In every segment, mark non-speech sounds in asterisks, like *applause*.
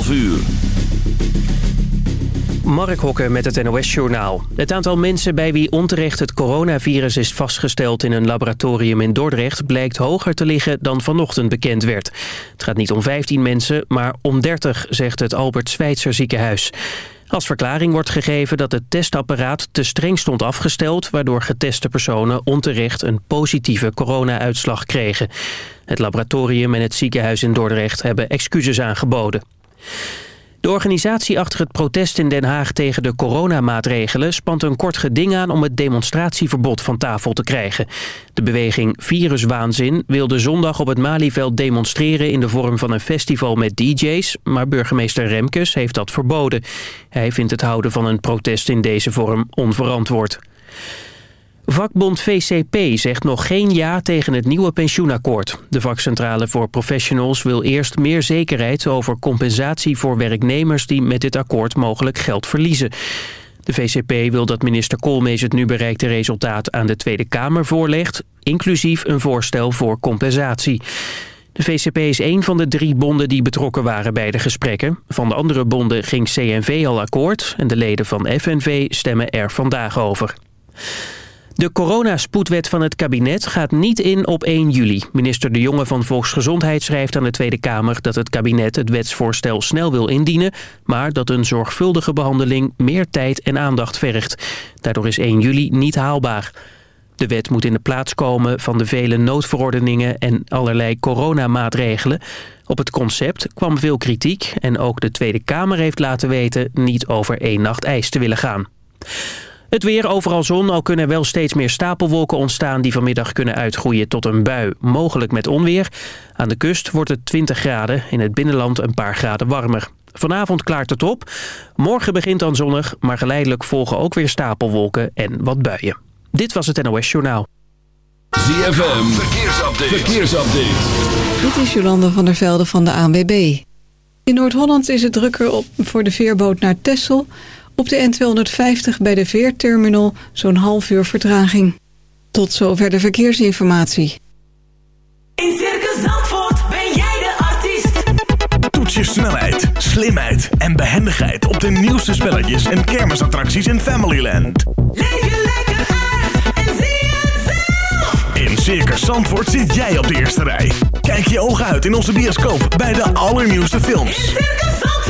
12 uur. Mark Hokker met het NOS-journaal. Het aantal mensen bij wie onterecht het coronavirus is vastgesteld in een laboratorium in Dordrecht blijkt hoger te liggen dan vanochtend bekend werd. Het gaat niet om 15 mensen, maar om 30, zegt het Albert Schweitzer ziekenhuis. Als verklaring wordt gegeven dat het testapparaat te streng stond afgesteld... waardoor geteste personen onterecht een positieve corona-uitslag kregen. Het laboratorium en het ziekenhuis in Dordrecht hebben excuses aangeboden. De organisatie achter het protest in Den Haag tegen de coronamaatregelen spant een kort geding aan om het demonstratieverbod van tafel te krijgen. De beweging Viruswaanzin wilde zondag op het Malieveld demonstreren in de vorm van een festival met dj's, maar burgemeester Remkes heeft dat verboden. Hij vindt het houden van een protest in deze vorm onverantwoord. Vakbond VCP zegt nog geen ja tegen het nieuwe pensioenakkoord. De vakcentrale voor professionals wil eerst meer zekerheid over compensatie voor werknemers die met dit akkoord mogelijk geld verliezen. De VCP wil dat minister Koolmees het nu bereikte resultaat aan de Tweede Kamer voorlegt, inclusief een voorstel voor compensatie. De VCP is een van de drie bonden die betrokken waren bij de gesprekken. Van de andere bonden ging CNV al akkoord en de leden van FNV stemmen er vandaag over. De coronaspoedwet van het kabinet gaat niet in op 1 juli. Minister De Jonge van Volksgezondheid schrijft aan de Tweede Kamer... dat het kabinet het wetsvoorstel snel wil indienen... maar dat een zorgvuldige behandeling meer tijd en aandacht vergt. Daardoor is 1 juli niet haalbaar. De wet moet in de plaats komen van de vele noodverordeningen... en allerlei coronamaatregelen. Op het concept kwam veel kritiek... en ook de Tweede Kamer heeft laten weten... niet over één nacht ijs te willen gaan. Het weer overal zon, al kunnen wel steeds meer stapelwolken ontstaan... die vanmiddag kunnen uitgroeien tot een bui, mogelijk met onweer. Aan de kust wordt het 20 graden, in het binnenland een paar graden warmer. Vanavond klaart het op. Morgen begint dan zonnig, maar geleidelijk volgen ook weer stapelwolken en wat buien. Dit was het NOS Journaal. ZFM, verkeersupdate. verkeersupdate. Dit is Jolande van der Velde van de ANWB. In Noord-Holland is het drukker op voor de veerboot naar Texel... Op de N250 bij de veerterminal zo'n half uur vertraging. Tot zover de verkeersinformatie. In Circus Zandvoort ben jij de artiest. Toets je snelheid, slimheid en behendigheid op de nieuwste spelletjes en kermisattracties in Familyland. Leef je lekker uit en zie het zelf. In Circus Zandvoort zit jij op de eerste rij. Kijk je ogen uit in onze bioscoop bij de allernieuwste films. In Circus Zandvoort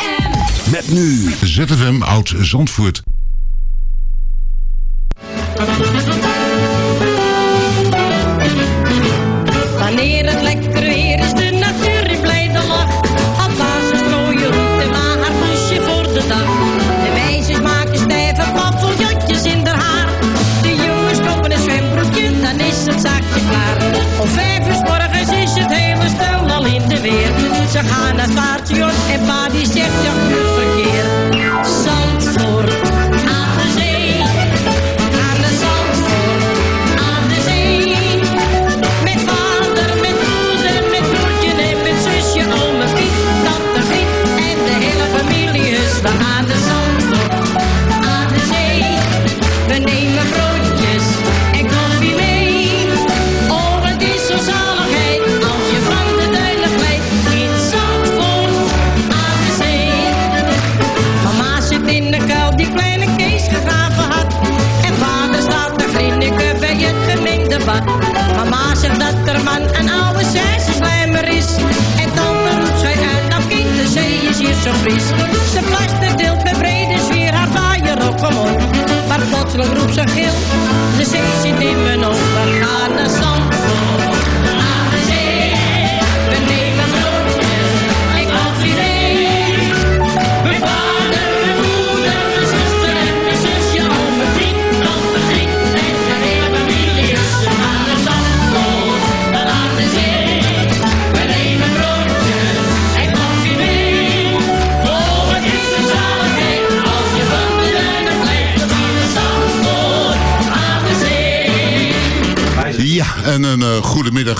Met nu ZFM Oud Zandvoort. Ze plaster deelt met brede zwier haar vaaier op, kom op. Maar plotseling roept ze gil, de zee zit in mijn ogen, gaan naar zand.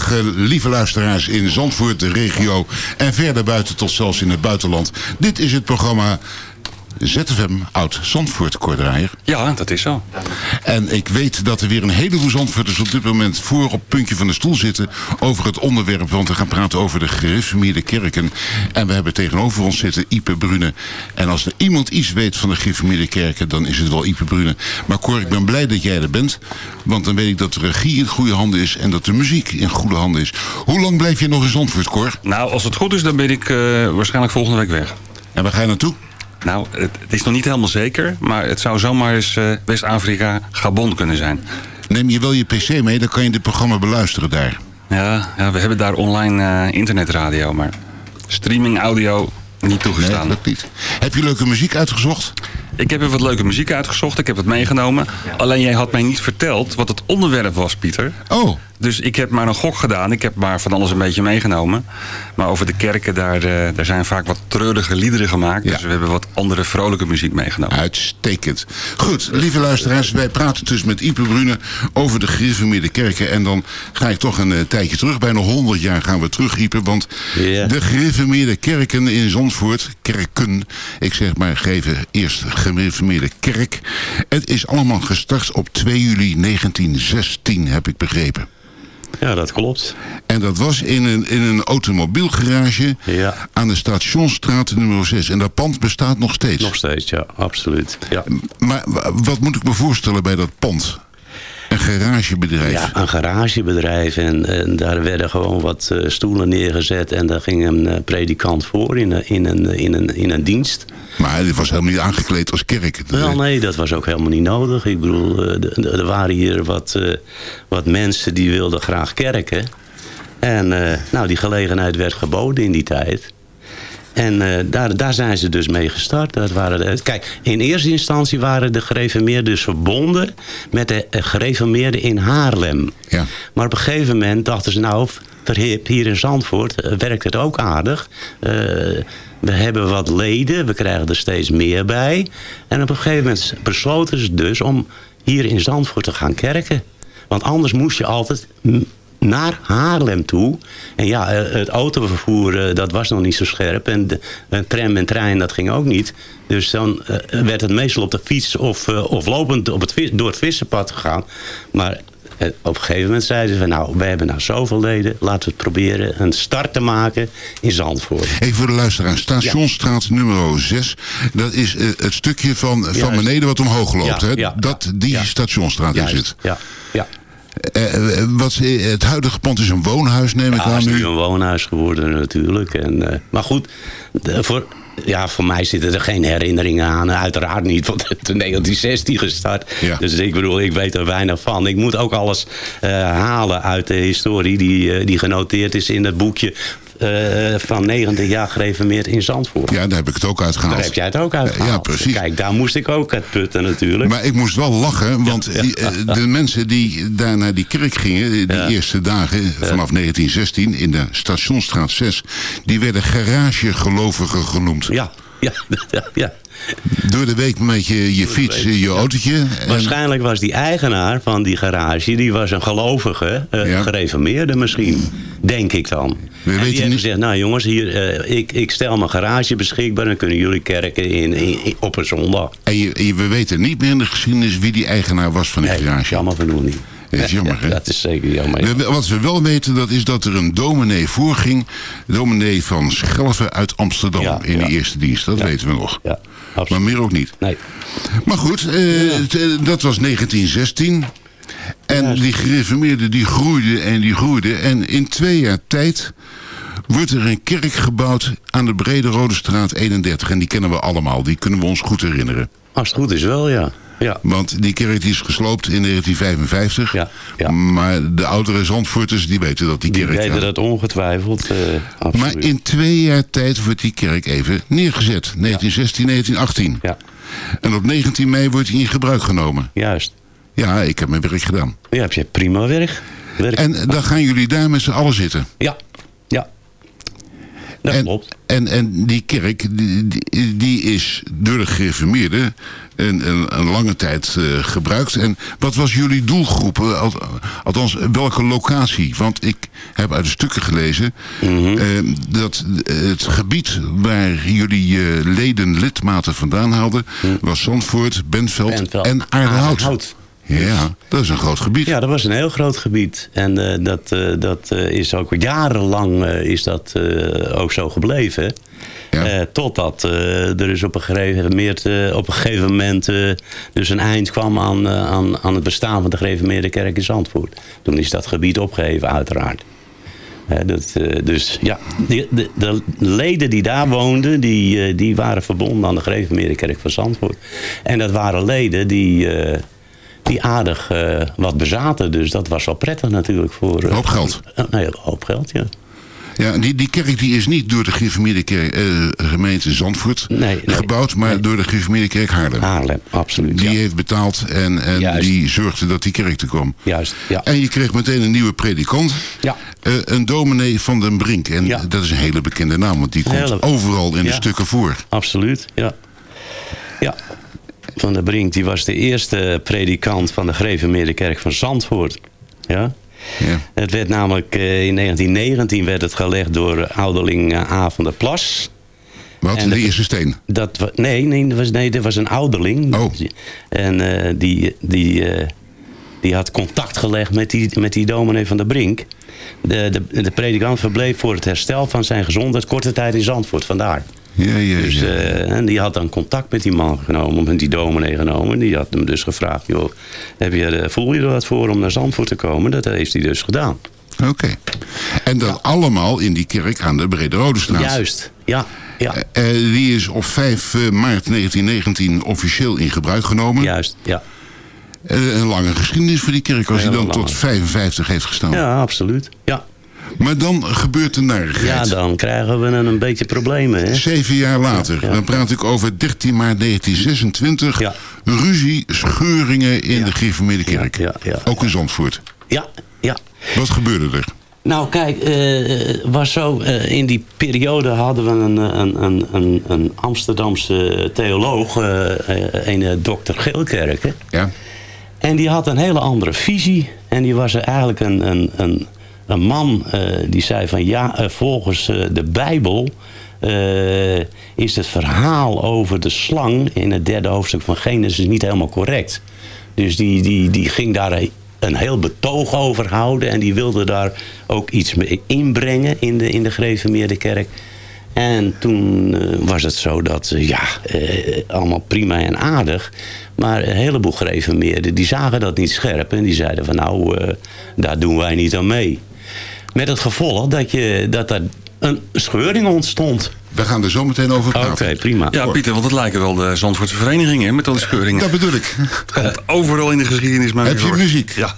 Eh, lieve luisteraars in Zandvoort, de regio en verder buiten tot zelfs in het buitenland. Dit is het programma ZFM Oud Zandvoort, Kordraaier. Ja, dat is zo. En ik weet dat er weer een heleboel Zandvoorters op dit moment voor op het puntje van de stoel zitten over het onderwerp. Want we gaan praten over de gereformeerde kerken. En we hebben tegenover ons zitten Ipe Brune. En als er iemand iets weet van de gereformeerde kerken, dan is het wel Ipe Brune. Maar Cor, ik ben blij dat jij er bent. Want dan weet ik dat de regie in goede handen is en dat de muziek in goede handen is. Hoe lang blijf je nog in Zandvoort, Cor? Nou, als het goed is, dan ben ik eh, waarschijnlijk volgende week weg. En waar ga je naartoe? Nou, het, het is nog niet helemaal zeker, maar het zou zomaar eens eh, West-Afrika, Gabon kunnen zijn. Neem je wel je pc mee, dan kan je dit programma beluisteren daar. Ja, ja we hebben daar online eh, internetradio, maar streaming audio niet toegestaan. Nee, dat niet. Heb je leuke muziek uitgezocht? Ik heb even wat leuke muziek uitgezocht, ik heb het meegenomen. Alleen jij had mij niet verteld wat het onderwerp was, Pieter. Oh, Dus ik heb maar een gok gedaan. Ik heb maar van alles een beetje meegenomen. Maar over de kerken, daar, eh, daar zijn vaak wat treurige liederen gemaakt. Ja. Dus we hebben wat andere vrolijke muziek meegenomen. Uitstekend. Goed, lieve luisteraars, wij praten dus met Ipe Brune over de gereformeerde kerken. En dan ga ik toch een eh, tijdje terug, bijna 100 jaar gaan we terug, Ipe. Want de gereformeerde kerken in Zandvoort, kerken, ik zeg maar, geven eerst gereformeerde kerk. Het is allemaal gestart op 2 juli 1916, heb ik begrepen. Ja, dat klopt. En dat was in een, in een automobielgarage Ja. aan de Stationsstraat nummer 6. En dat pand bestaat nog steeds. Nog steeds, ja, absoluut. Ja. Maar wa- wat moet ik me voorstellen bij dat pand? Een garagebedrijf. Ja, een garagebedrijf en, en daar werden gewoon wat eh, stoelen neergezet en daar ging een eh, predikant voor in, een- in, een, in, een, in een dienst. Maar het was helemaal niet aangekleed als kerk. Wel nee, dat was ook helemaal niet nodig. Ik bedoel, eh, er waren hier wat, eh, wat mensen die wilden graag kerken. En eh, nou, die gelegenheid werd geboden in die tijd. En eh, daar, daar zijn ze dus mee gestart. Dat waren de, kijk, in eerste instantie waren de gereformeerden dus verbonden met de eh, gereformeerden in Haarlem. Ja. Maar op een gegeven moment dachten ze, nou, verhip, hier in Zandvoort eh, werkt het ook aardig. We hebben wat leden, we krijgen er steeds meer bij. En op een gegeven moment besloten ze dus om hier in Zandvoort te gaan kerken. Want anders moest je altijd naar Haarlem toe. En ja, eh, het autovervoer, eh, dat was nog niet zo scherp. En de tram en trein, dat ging ook niet. Dus dan eh, werd het meestal op de fiets of, of lopend op het, door het vissenpad gegaan. Maar op een gegeven moment zeiden ze nou, we hebben nou zoveel leden, laten we het proberen een start te maken in Zandvoort. Even voor de luisteraar. Stationsstraat nummer 6. Dat is het stukje van, van Juist. beneden wat omhoog loopt. Ja, hè? ja, dat die is het. Juist, ja, ja. Eh, eh, wat, eh, het huidige pand is een woonhuis, neem ik Ja, aan het is nu een woonhuis geworden natuurlijk. En, maar goed, de- voor, ja, voor mij zitten er geen herinneringen aan. Uiteraard niet, want *laughs* het is in 1916 gestart. Ja. Dus ik bedoel, ik weet er weinig van. Ik moet ook alles halen uit de historie die, die genoteerd is in het boekje... eh, van 90 jaar gereformeerd in Zandvoort. Ja, daar heb ik het ook uitgehaald. Daar heb jij het ook uitgehaald. Ja, precies. Kijk, daar moest ik ook uit putten natuurlijk. Maar ik moest wel lachen, want die, eh, de mensen die daar naar die kerk gingen, die Ja. eerste dagen vanaf 1916 in de Stationsstraat 6, die werden garagegelovigen genoemd. Ja, ja, *laughs* ja. Door de week met je, je fiets, je autootje. En, Waarschijnlijk was die eigenaar van die garage, die was een gelovige, Ja. gereformeerde misschien, denk ik dan. We en weten die heeft niet- gezegd, nou jongens, hier, eh, ik, ik stel mijn garage beschikbaar, dan kunnen jullie kerken in, in- in- op een zondag. en je, je- we weten niet meer in de geschiedenis wie die eigenaar was van die Nee, garage. jammer genoeg niet. Dat is jammer, *laughs* hè? Dat is zeker jammer. Wat we wel weten, dat is dat er een dominee voorging. Dominee van Schelven uit Amsterdam Ja, in de eerste dienst. Dat weten we nog. Ja, Maar meer ook niet. Nee. Maar goed, eh, eh, dat was 1916. En die gereformeerden die groeiden en die groeiden. En in twee jaar tijd wordt er een kerk gebouwd aan de Brede Rode Straat 31. En die kennen we allemaal, die kunnen we ons goed herinneren. Als het goed is wel, ja. Ja. Want die kerk die is gesloopt in 1955. Ja, ja. Maar de oudere Zandvoorters die weten dat die Die kerk... weten dat ongetwijfeld. eh, absoluut. maar in twee jaar tijd wordt die kerk even neergezet. 1916, 1918. Ja, En op 19 mei wordt hij in gebruik genomen. juist. Ja, ik heb mijn werk gedaan. Ja, heb je prima werk. werk. En dan gaan jullie daar met z'n allen zitten. Ja, ja. Dat en, klopt. En, en die kerk, die, die, die is door de gereformeerden een, een, een lange tijd eh, gebruikt. En wat was jullie doelgroep? Eh, al- Althans, welke locatie? Want ik heb uit de stukken gelezen Mhm. eh, dat het gebied waar jullie leden, lidmaten vandaan haalden... was Zandvoort, Bentveld, Mhm. Bentveld, en Aardehout. Aardehout. Ja, dat is een groot gebied. Ja, dat was een heel groot gebied. En dat, dat is ook jarenlang is dat, ook zo gebleven. Eh, totdat eh, er is op een gegeven moment, op een gegeven moment eh, dus een eind kwam aan, aan, aan het bestaan van de gereformeerde kerk in Zandvoort. Toen is dat gebied opgeheven uiteraard. Dat, dus ja, de, de, de leden die daar woonden, die, die waren verbonden aan de gereformeerde kerk van Zandvoort. En dat waren leden die, die aardig wat bezaten. Dus dat was wel prettig natuurlijk voor... eh, Hoop geld. Een hele hoop geld, ja. Ja, die, die kerk die is niet door de gereformeerde kerk, eh, gemeente Zandvoort gebouwd, maar door de gereformeerde kerk Haarlem. Haarlem, absoluut. Die heeft betaald en, en die zorgde dat die kerk te kwam. Juist, ja. En je kreeg meteen een nieuwe predikant. Ja. Eh, een dominee van den Brink. En dat is een hele bekende naam, want die komt Hele- overal in de stukken voor. Absoluut, ja. Ja. Van der Brink, die was de eerste predikant van de gereformeerde kerk van Zandvoort. Ja. Het werd namelijk eh, in 1919 werd het gelegd door ouderling eh, A van der Plas. Wat? En de eerste steen? Dat, nee, nee, dat was, nee, dat was een ouderling. Oh. En eh, die, die, die had contact gelegd met die, met die dominee van der Brink. De, de, de predikant verbleef voor het herstel van zijn gezondheid korte tijd in Zandvoort, vandaar. Ja, ja, Dus, ja. eh, en die had dan contact met die man genomen, met die dominee genomen. Die had hem dus gevraagd, joh, heb je, er- voel je er wat voor om naar Zandvoort te komen? Dat heeft hij dus gedaan. Oké. En dat allemaal in die kerk aan de Brede Rode Straat. Juist, ja. ja. Eh, die is op 5 eh, maart 1919 officieel in gebruik genomen. Juist, ja. Eh, een lange geschiedenis voor die kerk als hij dan tot 55 heeft gestaan. Ja, absoluut. Ja. Maar dan gebeurt er narigheid. Ja, dan krijgen we een, een beetje problemen. Hè? Zeven jaar later, Ja. dan praat ik over 13 maart 1926. Ruzie, scheuringen in de gereformeerde kerk. Ja, ja, Ook in Zandvoort. Ja, ja. Wat gebeurde er? Nou, kijk, eh was zo, eh, in die periode hadden we een, een, een, een, een Amsterdamse theoloog, eh, eh, een eh, dokter Geelkerken. Ja. En die had een hele andere visie. En die was eigenlijk een, een, een, een man eh, die zei van ja, eh, volgens eh, de Bijbel is het verhaal over de slang in het derde hoofdstuk van Genesis niet helemaal correct. Dus die, die, die ging daar een heel betoog over houden. En die wilde daar ook iets mee inbrengen in de, in de gereformeerde kerk. En toen was het zo dat, ja, allemaal prima en aardig. Maar een heleboel gereformeerden, die zagen dat niet scherp. En die zeiden van nou, daar doen wij niet aan mee. Met het gevolg dat, je, dat er een scheuring ontstond. We gaan er zo meteen over Oké, praten. prima. Ja, Pieter, want het lijken wel de Zandvoortse verenigingen hè, met al die scheuringen. Dat bedoel ik. *laughs* Het komt overal in de geschiedenis maar Heb je voor. muziek? Ja.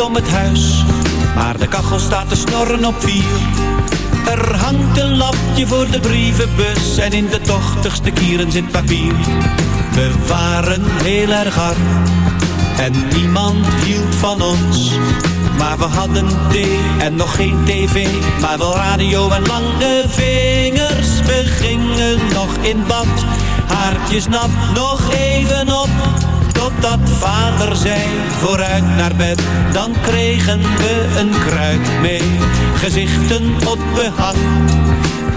Om het huis, maar de kachel staat te snorren op vier. Er hangt een lapje voor de brievenbus en in de tochtigste kieren zit papier. We waren heel erg arm en niemand hield van ons. Maar we hadden thee en nog geen tv, maar wel radio en lange vingers. We gingen nog in bad, haartjes nat, nog even op. Totdat vader zei, vooruit naar bed, dan kregen we een kruik mee. Gezichten op behang,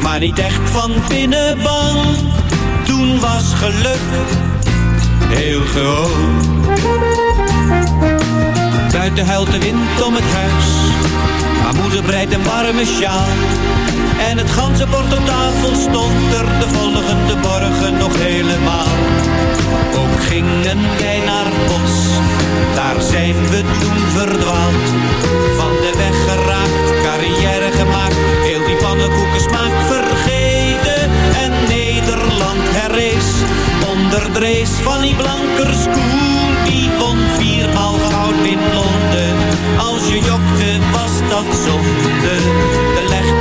maar niet echt van binnen bang. Toen was geluk heel gewoon. Buiten huilt de wind om het huis, Haar moeder breidt een warme sjaal. En het ganse bord op tafel stond er de volgende morgen nog helemaal. Ook gingen wij naar het bos, daar zijn we toen verdwaald. Van de weg geraakt, carrière gemaakt, heel die pannenkoeken smaak vergeten. En Nederland herrees, onder de race van die blankerskoen. Die won viermaal goud in Londen, als je jokte was dat zonde. De klaar,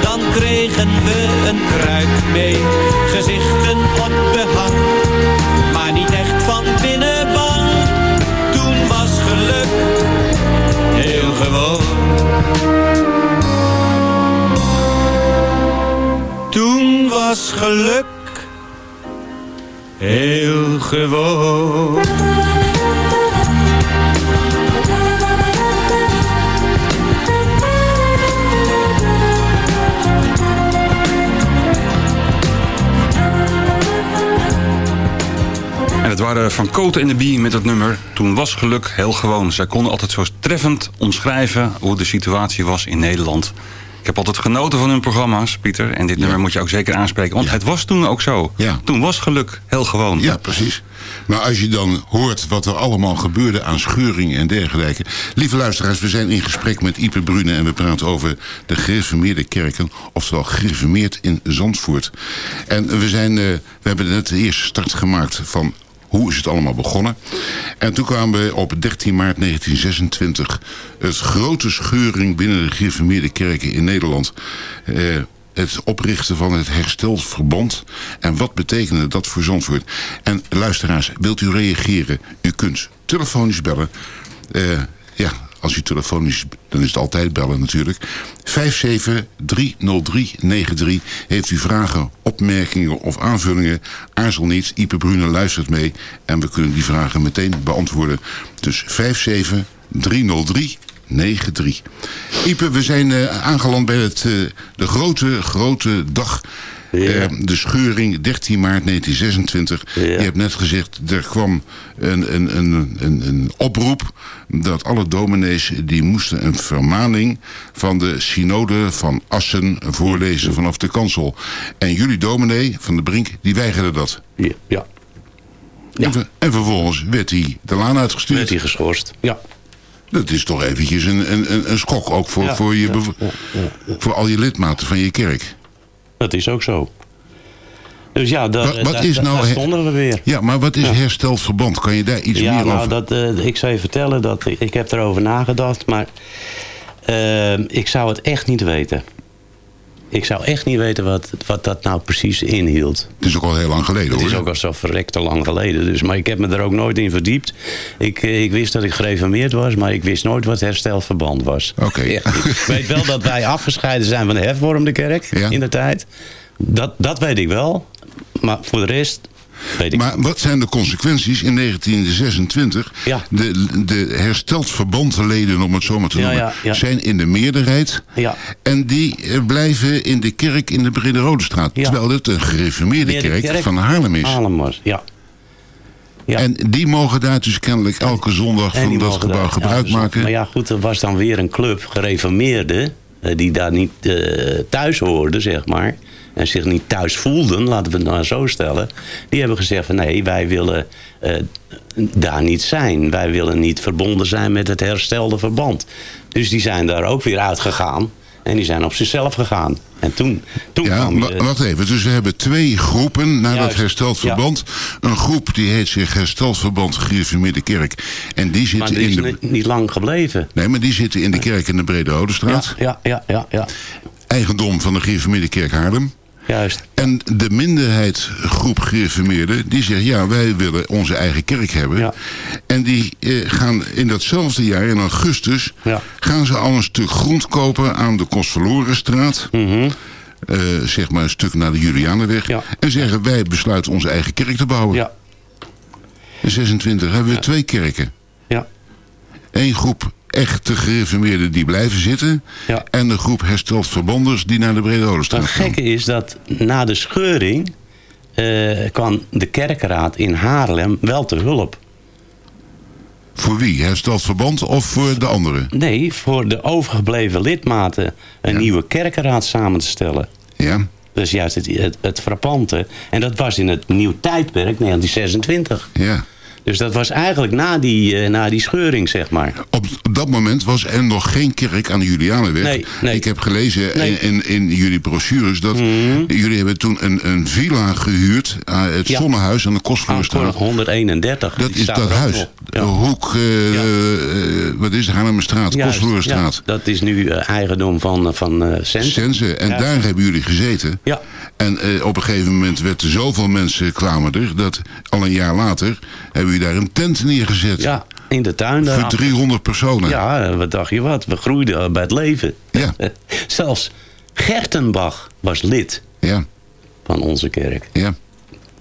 dan kregen we een kruik mee. Gezichten op behang, maar niet echt van binnen bang. Toen was geluk heel gewoon. Toen was geluk heel gewoon. Het waren Van Koten en de Bie met het nummer Toen was geluk heel gewoon. Zij konden altijd zo treffend omschrijven hoe de situatie was in Nederland. Ik heb altijd genoten van hun programma's, Pieter. En dit nummer moet je ook zeker aanspreken. Want het was toen ook zo. Toen was geluk heel gewoon. Ja, precies. Maar als je dan hoort wat er allemaal gebeurde aan scheuring en dergelijke. Lieve luisteraars, we zijn in gesprek met Ipe Brune en we praten over de gereformeerde kerken. Oftewel gereformeerd in Zandvoort. En we, zijn, eh, we hebben net de eerste start gemaakt van hoe is het allemaal begonnen? En toen kwamen we op 13 maart 1926 het grote scheuring binnen de gereformeerde kerken in Nederland. Eh, het oprichten van het herstelsverband. En wat betekende dat voor Zandvoort? En luisteraars, wilt u reageren? U kunt telefonisch bellen. Eh, ja, als u telefonisch, dan is het altijd bellen natuurlijk. 5730393. Heeft u vragen, opmerkingen of aanvullingen? Aarzel niet, Ipe Brune luistert mee. En we kunnen die vragen meteen beantwoorden. Dus 5730393. 93. Ipe, we zijn uh, aangeland bij het, uh, de grote, grote dag. Ja. Uh, de scheuring 13 maart 1926. Ja. Je hebt net gezegd, er kwam een, een, een, een, een oproep dat alle dominees die moesten een vermaning van de synode van Assen voorlezen vanaf de kansel. En jullie dominee van de Brink, die weigerde dat. Ja. ja. En, ver, en, vervolgens werd hij de laan uitgestuurd. Werd hij geschorst, ja. Dat is toch eventjes een, een, een schok, ook voor, voor, je, voor al je lidmaten van je kerk. Dat is ook zo. Dus ja, daar, Wat, wat daar- is nou daar stonden we weer. Ja, maar wat is Ja. Kan je daar iets ja, meer nou, over? dat, eh, ik zou je vertellen dat ik, ik heb erover nagedacht, maar eh, ik zou het echt niet weten. Ik zou echt niet weten wat, wat dat nou precies inhield. Het is ook al heel lang geleden Het hoor. is ook al zo verrekte lang geleden. Dus, maar ik heb me er ook nooit in verdiept. Ik, eh, ik wist dat ik gereformeerd was, maar ik wist nooit wat herstelverband was. Oké. Ik weet wel dat wij afgescheiden zijn van de hervormde kerk in de tijd. Dat, dat weet ik wel. Maar voor de rest weet ik Maar wat zijn de consequenties in 1926? Ja. De, de hersteld verbandleden, om het zo maar te Ja, noemen, ja, ja. zijn in de meerderheid. Ja. En die eh, blijven in de kerk in de Brede Rode Straat. Ja. Terwijl het een gereformeerde Meer de kerk, kerk van Haarlem is. Haarlem was, ja. En die mogen daar dus kennelijk elke zondag van dat gebouw daar gebruik zondag- maken. Maar ja, goed, er was dan weer een club gereformeerden... eh, die daar niet eh, thuis hoorden, zeg maar. En zich niet thuis voelden, laten we het nou zo stellen. Die hebben gezegd van nee, wij willen eh, daar niet zijn. Wij willen niet verbonden zijn met het herstelde verband. Dus die zijn daar ook weer uitgegaan. En die zijn op zichzelf gegaan. En toen, toen Ja, kwam wa- je- wacht even. Dus we hebben twee groepen naar dat Juist, hersteld ja. verband. Een groep die heet zich hersteld verband gereformeerde kerk. En die zitten die is in de... niet, lang gebleven. Nee, maar die zitten in de kerk in de Brede Oudestraat. Ja, ja, ja, ja. Eigendom van de gereformeerde kerk Haarlem. Juist. En de minderheidsgroep gereformeerden, die zegt ja, wij willen onze eigen kerk hebben. En die eh, gaan in datzelfde jaar, in augustus, gaan ze al een stuk grond kopen aan de Kostverlorenstraat. Mhm. Eh, zeg maar een stuk naar de Julianenweg. En zeggen wij besluiten onze eigen kerk te bouwen. Ja. In 26 hebben we twee kerken. Ja. Eén groep echte gereformeerden die blijven zitten. En de groep hersteld verbanders die naar de Brede Oudestraat Het gaan. gekke is dat na de scheuring eh, kwam de kerkenraad in Haarlem wel te hulp. Voor wie? Hersteld verband of voor de anderen? Nee, voor de overgebleven lidmaten een nieuwe kerkenraad samen te stellen. Ja. Dat is juist het, het, het frappante. En dat was in het nieuw tijdperk, 1926. Ja. Dus dat was eigenlijk na die, eh, na die scheuring, zeg maar. Op dat moment was er nog geen kerk aan de Julianenweg. Nee, nee. Ik heb gelezen Nee. Mhm. in, in, in jullie brochures dat jullie hebben toen een, een villa gehuurd. aan het Ja. Zonnehuis aan de Kostverlorenstraat. 131. Dat is dat huis. De hoek, eh, wat is het? Haarlemmerstraat, ja, dat is nu eigendom van, van Sense. Sense. En daar hebben jullie gezeten. Ja. En op een gegeven moment werd er zoveel mensen kwamen er... dat al een jaar later hebben daar een tent neergezet. Ja, in de tuin. daar. Voor 300 personen. Ja, eh, wat dacht je wat? We groeiden eh, bij het leven. Ja. *laughs* Zelfs Gertenbach was lid Ja. van onze kerk. Ja.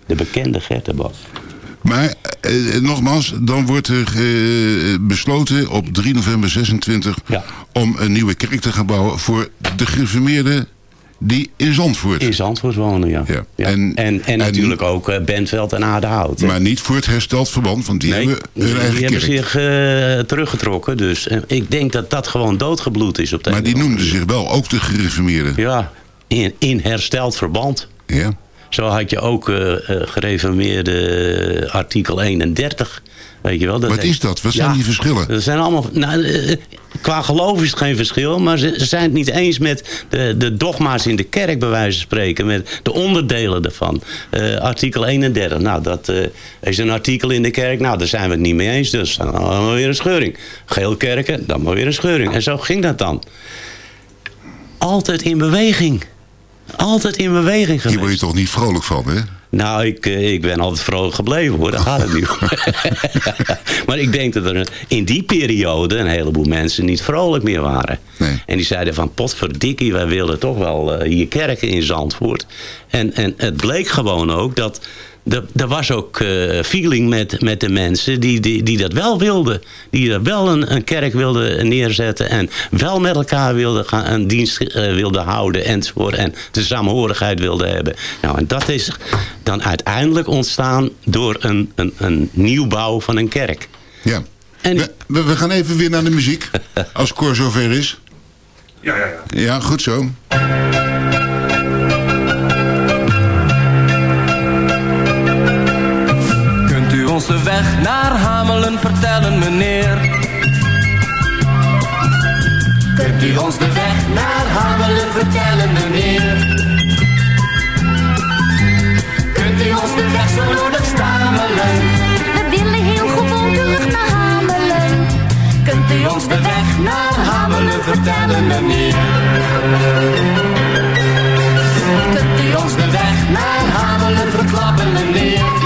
De bekende Gertenbach. Maar eh, nogmaals, dan wordt er eh, besloten op 3 november 26... om een nieuwe kerk te gaan bouwen voor de gereformeerden die in Zandvoort. In Zandvoort wonen, ja. Ja. Ja. En, En, en, natuurlijk ook eh, Bentveld en Aardehout. hè. Maar niet voor het hersteld verband, want die Nee, hebben hun die eigen hebben kerk. zich eh, teruggetrokken. Dus eh, ik denk dat dat gewoon doodgebloed is op de Maar die noemden zich wel ook de gereformeerden. Ja, in, in hersteld verband. Ja. Zo had je ook eh eh, gereformeerde artikel 31. Weet je wel, dat Wat is dat? Wat zijn die verschillen? Dat zijn allemaal, nou, eh, qua geloof is het geen verschil, maar ze, ze zijn het niet eens met de, de dogma's in de kerk, bij wijze van spreken, met de onderdelen ervan. Eh, artikel 31, nou, dat is een artikel in de kerk, nou, daar zijn we het niet mee eens, dus dan hebben we weer een scheuring. Geel kerken, dan maar weer een scheuring. En zo ging dat dan. Altijd in beweging. Altijd in beweging geweest. Hier word je toch niet vrolijk van, hè? Nou, ik, eh, ik ben altijd vrolijk gebleven hoor, daar gaat het niet *laughs* maar ik denk dat er in die periode een heleboel mensen niet vrolijk meer waren. En die zeiden van potverdikkie, wij willen toch wel eh, hier kerken in Zandvoort. En, en het bleek gewoon ook dat... Er, was ook eh, feeling met, met de mensen die, die, die dat wel wilden. Die er wel een, een kerk wilden neerzetten. En wel met elkaar wilden gaan, een dienst eh, wilden houden enzovoort. En de saamhorigheid wilden hebben. Nou, en dat is dan uiteindelijk ontstaan door een, een, een nieuwbouw van een kerk. Ja. We, we, we gaan even weer naar de muziek, *laughs* als Cor zover is. Ja, ja, ja. Ja, goed zo. Ons de weg naar Hamelen vertellen, meneer? Kunt u ons de weg naar Hamelen vertellen, meneer? Kunt u ons de weg zo nodig stamelen? We willen heel gewoon terug naar Hamelen. Kunt u ons de weg naar Hamelen vertellen, meneer? Kunt u ons de weg naar Hamelen verklappen, meneer?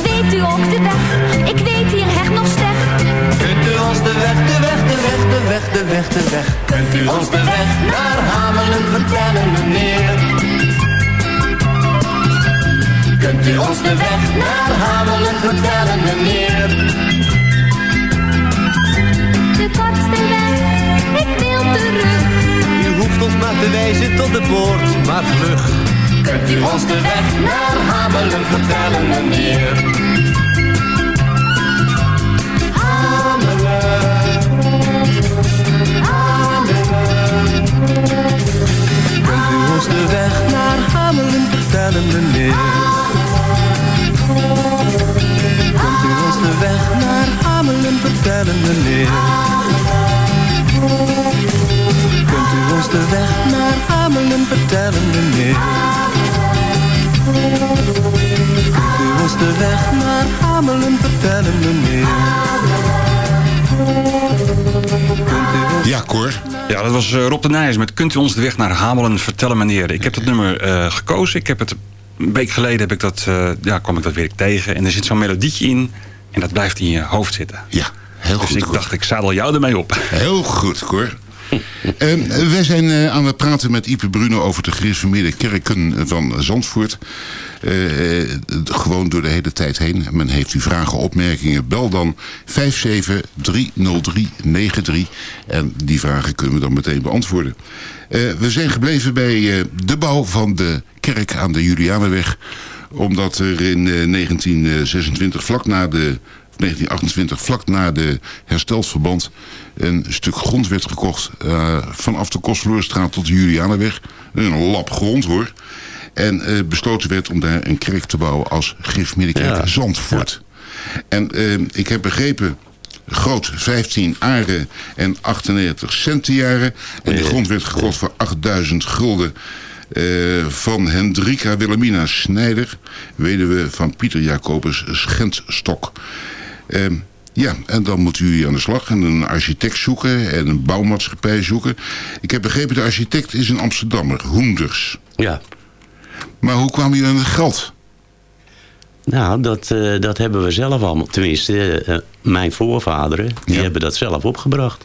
Kent u ook de weg? Ik weet hier hecht nog. Kunt u ons de weg, de weg, de weg, de weg, de weg, de weg. Kunt u ons de weg naar Hamelen vertellen, meneer? Kunt u ons de weg naar Hamelen vertellen, meneer? De kortste weg, ik wil terug. U hoeft ons maar te wijzen tot de poort, maar vlug. Kunt u ons de weg naar Hamelen vertellen, meneer? De weg naar Hamelen vertellen, meneer? Kunt u ons de weg naar Hamelen vertellen, meneer? Kunt u ons de weg naar Hamelen vertellen, meneer? Kunt u ons de weg naar Hamelen vertellen, meneer? Ja, Cor. Ja, dat was eh, Rob de Nijs met Kunt u ons de weg naar Hamelen vertellen meneer. Ik heb dat nummer eh, gekozen. Ik heb het een week geleden heb ik dat, eh, ja, kwam ik dat weer tegen. En er zit zo'n melodietje in. En dat blijft in je hoofd zitten. Ja, heel dus goed. ik Cor. dacht, ik zadel jou ermee op. Heel goed, Cor. *laughs* Ehm, wij zijn eh, aan het praten met Ipe Bruno over de gereformeerde kerken van Zandvoort. Eh, gewoon door de hele tijd heen. Men heeft u vragen, opmerkingen. Bel dan 5730393. En die vragen kunnen we dan meteen beantwoorden. Eh, we zijn gebleven bij de bouw van de kerk aan de Julianenweg. Omdat er in eh, 1926 vlak na de 1928, vlak na de herstelverband, een stuk grond werd gekocht eh, vanaf de Kostverloorstraat tot de Julianenweg. Een lap grond hoor. En eh, besloten werd om daar een kerk te bouwen als Griffmiddenkerk Ja. Zandvoort. En eh, ik heb begrepen, groot 15 aren en 98 centenjaren. En die grond werd gekocht voor 8000 gulden. van Hendrika Wilhelmina Snijder, weduwe van Pieter Jacobus Schentstok. Ehm, ja, en dan moet u aan de slag en een architect zoeken en een bouwmaatschappij zoeken. Ik heb begrepen, de architect is een Amsterdammer, Hoenders. Ja. Maar hoe kwam u aan het geld? Nou, dat, eh, dat hebben we zelf allemaal. Tenminste, eh, mijn voorvaderen, die hebben dat zelf opgebracht.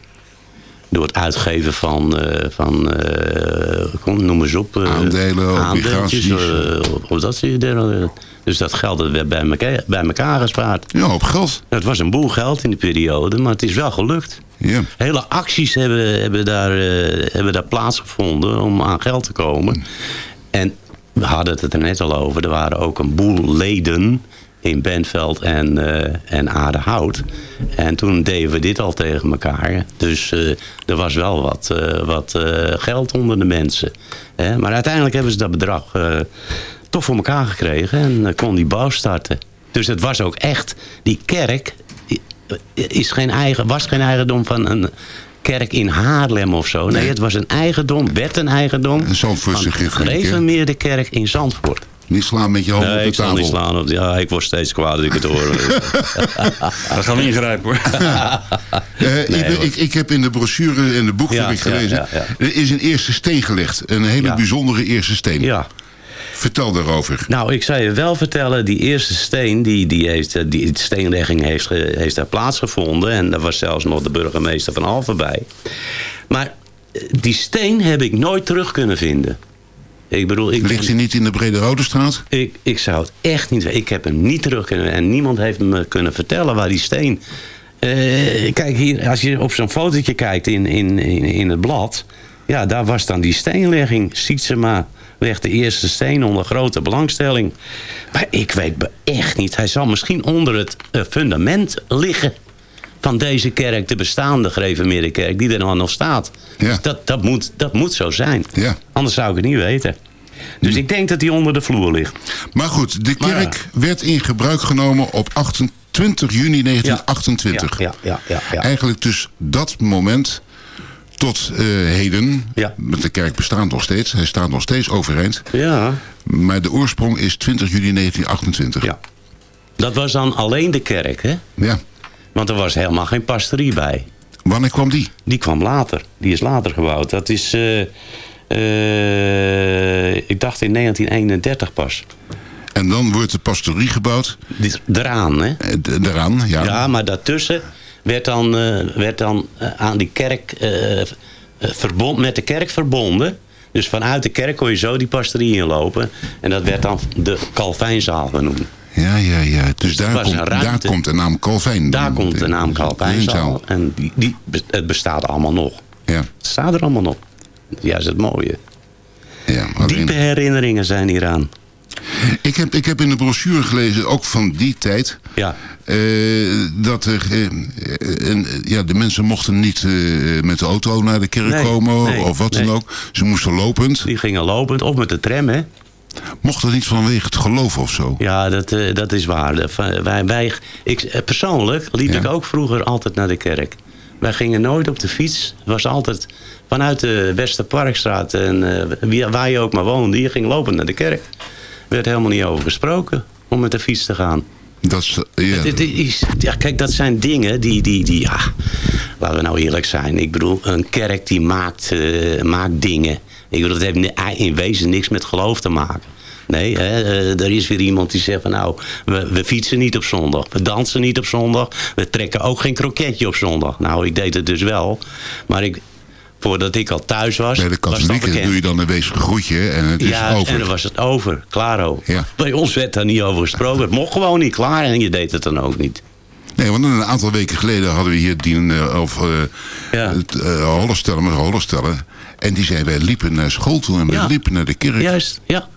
Door het uitgeven van, eh, van eh, kom, noem eens op. eh, Aandelen, obligaties. eh, of dat soort dingen. Dus dat geld dat werd bij elkaar, bij elkaar gespaard. Ja, op geld. Het was een boel geld in die periode, maar het is wel gelukt. Ja. Hele acties hebben, hebben, daar, eh, hebben daar plaatsgevonden om aan geld te komen. En we hadden het er net al over. Er waren ook een boel leden in Bentveld en, eh en Aardehout. En toen deden we dit al tegen elkaar. Dus eh, er was wel wat, wat geld onder de mensen. Hè? Maar uiteindelijk hebben ze dat bedrag toch voor elkaar gekregen. En eh, kon die bouw starten. Dus het was ook echt, die kerk is geen eigen, was geen eigendom van een kerk in Haarlem of zo. Nee, het was een eigendom, werd een eigendom Een Zandvoortse van de gereformeerde kerk. in Zandvoort. Niet slaan met je Nee, op de ik zal tafel. niet slaan. Op, ja, ik word steeds kwaad als ik het hoor. *laughs* Dat gaan we ingrijpen hoor. *laughs* Eh, ik, Nee, ben- hoor. ik, ik heb in de brochure en de boek Ja, heb ik ja, gelezen. ja, ja. Er is een eerste steen gelegd. Een hele Ja. bijzondere eerste steen. ja. Vertel daarover. Nou, ik zou je wel vertellen, die eerste steen, die, die, heeft, eh, die steenlegging heeft, heeft daar plaatsgevonden. En daar was zelfs nog de burgemeester van Alphen bij. Maar eh, die steen heb ik nooit terug kunnen vinden. Ik bedoel, ik Ligt hij niet in de Brede Rode straat? Ik, ik zou het echt niet weten. Ik heb hem niet terug kunnen... En niemand heeft me kunnen vertellen waar die steen... Eh, kijk, hier, als je op zo'n fotootje kijkt in, in, in, in het blad... Ja, daar was dan die steenlegging. Sietsema legt de eerste steen onder grote belangstelling. Maar ik weet echt niet. Hij zal misschien onder het eh, fundament liggen... van deze kerk, de bestaande gereformeerde kerk... die er nou nog staat. Ja. Dus dat, dat, moet, dat moet zo zijn. Ja. Anders zou ik het niet weten. Dus ik denk dat hij onder de vloer ligt. Maar goed, de Maar kerk werd in gebruik genomen op 28 juni 1928. Ja, ja, ja, ja. Eigenlijk dus dat moment tot eh, heden. Ja. Want De kerk bestaat nog steeds. Hij staat nog steeds overeind. Ja, Maar de oorsprong is 20 juni 1928. ja. Dat was dan alleen de kerk, hè? Ja. Want er was helemaal geen pastorie bij. Wanneer kwam die? Die kwam later. Die is later gebouwd. Dat is, eh, eh, ik dacht in 1931 pas. En dan wordt de pastorie gebouwd? Eraan, hè? D- Eraan, ja. Ja, maar daartussen werd dan, eh, werd dan eh, aan die kerk eh, verbond, met de kerk verbonden. Dus vanuit de kerk kon je zo die pastorie inlopen. En dat werd dan de Calvijnzaal genoemd. Ja, ja, ja. Dus daar, komt, daar komt de naam Calvijn. Daar komt de naam Calvijnzaal. En die, die, het bestaat allemaal nog. Ja. Het staat er allemaal nog. Ja, is het mooie. Ja, alleen- Diepe herinneringen zijn hieraan. Ik heb, ik heb in de brochure gelezen, ook van die tijd... Ja. eh, dat er, eh, en, eh, ja, de mensen mochten niet met de auto naar de kerk Nee, komen nee, of wat dan ook. Ze moesten lopend. Die gingen lopend of met de tram, hè? Mocht dat niet vanwege het geloof of zo? Ja, dat, dat is waar. Wij, wij, ik, persoonlijk liep Ja. ik ook vroeger altijd naar de kerk. Wij gingen nooit op de fiets. Het was altijd vanuit de Westerparkstraat en waar je ook maar woonde. Je ging lopend naar de kerk. Er werd helemaal niet over gesproken om met de fiets te gaan. Dat is, ja, ja, kijk, dat zijn dingen die, die, die, ja, laten we nou eerlijk zijn. Ik bedoel, een kerk die maakt, eh, maakt dingen. Ik bedoel, dat heeft in wezen niks met geloof te maken. Nee, hè, eh, er is weer iemand die zegt van nou, we, we fietsen niet op zondag. We dansen niet op zondag. We trekken ook geen kroketje op zondag. Nou, ik deed het dus wel. Maar ik, voordat ik al thuis was, bij de katholieken doe je dan een wezen groetje en het is Ja, over. en dan was het over. Claro. Ja. Bij ons werd daar niet over gesproken. Het mocht gewoon niet klaar en je deed het dan ook niet. Nee, want een aantal weken geleden hadden we hier Dien uh, of uh, Ja. het uh, Hollerstellen, Hollerstellen. En die zei, wij liepen naar school toe en we Ja. liepen naar de kerk. Juist, ja.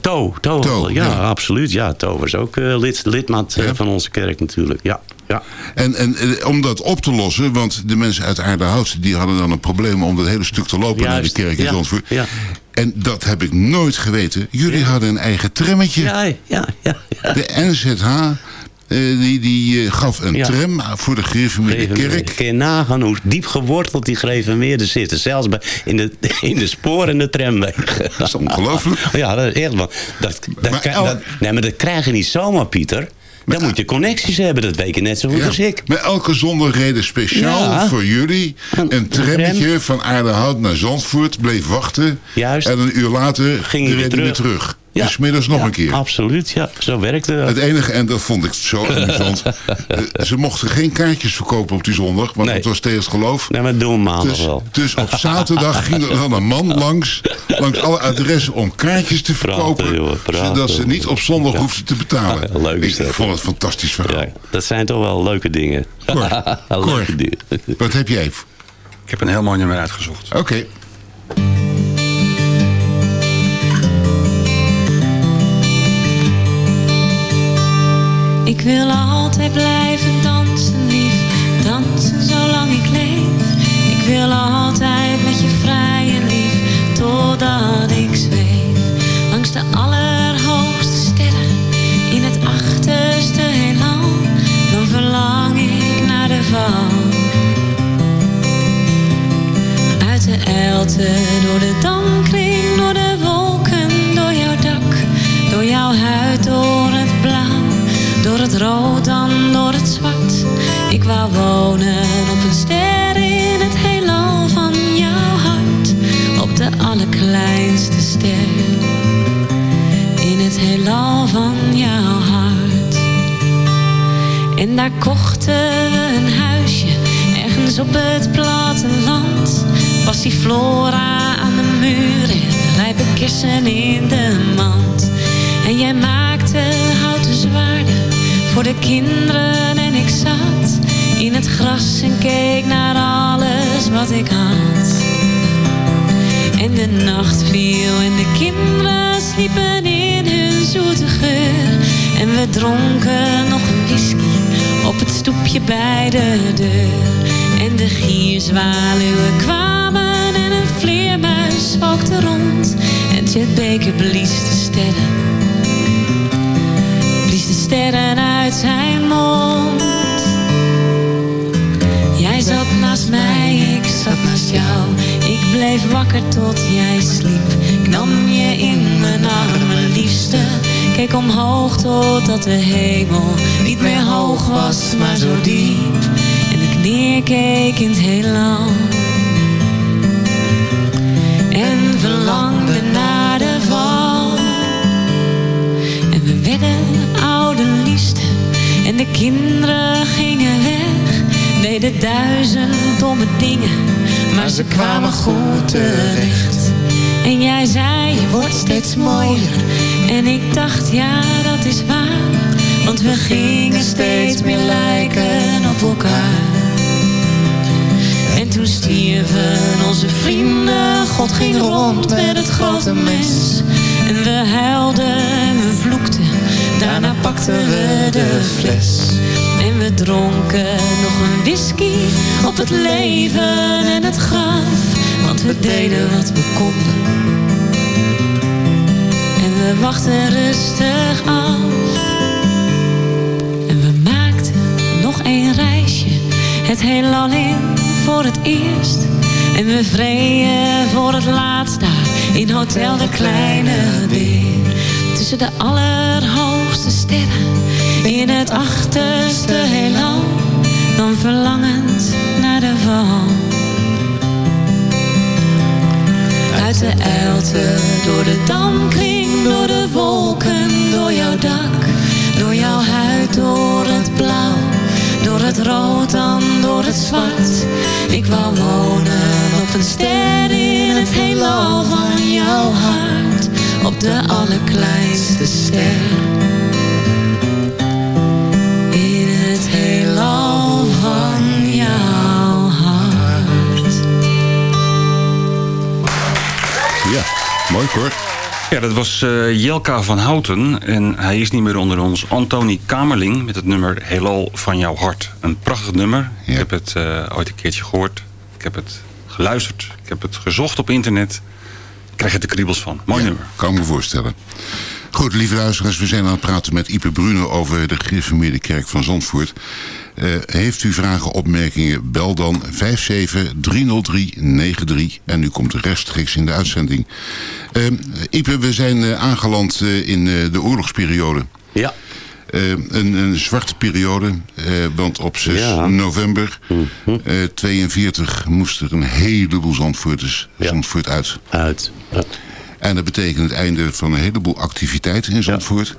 To, To, To, ja, ja. absoluut. Ja, To was ook eh, lid, lidmaat eh, van onze kerk natuurlijk. Ja, ja. En, en eh, om dat op te lossen, want de mensen uit Aardehout... die hadden dan een probleem om dat hele stuk te lopen naar de kerk in ja, Zandvoort. ja. En dat heb ik nooit geweten. Jullie hadden een eigen trammetje. Ja, ja, ja. De NZH, eh, die, die eh, gaf een tram voor de gereformeerde kerk. Je nagaan hoe diep geworteld die gereformeerden zitten. Zelfs bij, in, de, *laughs* in de spoor en de tramwegen. Dat is ongelooflijk. *laughs* Ja, dat is echt. Dat, Maar dat- nee, maar dat krijg je niet zomaar, Pieter. Dan moet je connecties hebben, dat weet je net zo goed Ja. als ik. Maar elke zondag reden speciaal Ja. voor jullie Een- een trammetje van Aardehout naar Zandvoort. Bleef wachten. Juist. En een uur later Ging je weer terug. Ja. Dus middags nog Ja, een keer. Absoluut, ja. Zo werkte dat. Het enige, en dat vond ik zo *laughs* amusant. eh, ze mochten geen kaartjes verkopen op die zondag. Want Nee. het was tegen het geloof. Nee, maar dat doen we maandag Dus, wel. dus op zaterdag ging er dan een man *laughs* langs, langs alle adressen om kaartjes te verkopen. Praten, jongen, praten. zodat ze niet op zondag Ja. hoefden te betalen. Ja, *laughs* leuk is ik dat. vond het fantastisch verhaal. Ja, dat zijn toch wel leuke dingen. Cor, Cor. leuke dingen. Wat heb jij? Ik heb een heel mooi nummer uitgezocht. Oké. Ik wil altijd blijven dansen, lief. Dansen zolang ik leef. Ik wil altijd met je vrijen, lief. Totdat ik zweef. Langs de allerhoogste sterren. In het achterste heelal. Dan verlang ik naar de val. Uit de elte, door de dampkring, Ik wou wonen op een ster in het heelal van jouw hart, op de allerkleinste ster in het heelal van jouw hart. En daar kochten we een huisje, ergens op het platteland. Passiflora aan de muur en rijpe kersen in de mand. En jij maakte houten zwaarden voor de kinderen en ik zat in het gras en keek naar alles wat ik had. En de nacht viel en de kinderen sliepen in hun zoete geur. En we dronken nog een whisky op het stoepje bij de deur. En de gierzwaluwen kwamen en een vleermuis zwalkte rond. En Chet Baker blies de sterren, blies de sterren uit zijn mond. Jij zat naast mij, ik zat naast jou. Ik bleef wakker tot jij sliep. Ik nam je in mijn armen, liefste. Keek omhoog totdat de hemel niet meer hoog was, maar zo diep. En ik neerkeek in het heelal. En verlangde naar de val. werden oude liefsten en de kinderen gingen weg. Deden duizend domme dingen, maar ze kwamen goed terecht. En jij zei, je wordt steeds mooier. En ik dacht, ja, dat is waar. Want we gingen steeds meer lijken op elkaar. En toen stierven onze vrienden. God ging rond met het grote mes. En we huilden en we vloekten. Daarna pakten we de fles. En we dronken nog een whisky op het leven en het graf. Want we deden wat we konden. En we wachten rustig af. En we maakten nog een reisje. Het heelal in voor het eerst. En we vreden voor het laatst daar in Hotel de Kleine Beer. Tussen de allerhoogste sterren in het achterste heelal. Dan verlangend naar de val. Uit de eilte, door de damkring, door de wolken, door jouw dak. Door jouw huid, door het blauw, door het rood, dan door het zwart. Ik wou wonen op een ster in het heelal van jouw hart. Op de allerkleinste ster. Mooi Cor. Ja, dat was eh, Jelka van Houten. En hij is niet meer onder ons. Antoni Kamerling met het nummer Heelal van jouw hart. Een prachtig nummer. Ik heb het eh, ooit een keertje gehoord. Ik heb het geluisterd. Ik heb het gezocht op internet. Ik krijg er de kriebels van. Mooi nummer. Kan ik me voorstellen. Goed, lieve luisteraars, we zijn aan het praten met Ipe Brune over de gereformeerde kerk van Zandvoort. Eh, heeft u vragen, opmerkingen, bel dan 5730393 en u komt rechtstreeks in de uitzending. Eh, Ipe, we zijn eh, aangeland eh, in de oorlogsperiode. Ja. Eh, een, een zwarte periode, want op 6 Ja. november eh 42 moest er een heleboel Zandvoorters Zandvoort uit. Uit. En dat betekent het einde van een heleboel activiteiten in Zandvoort.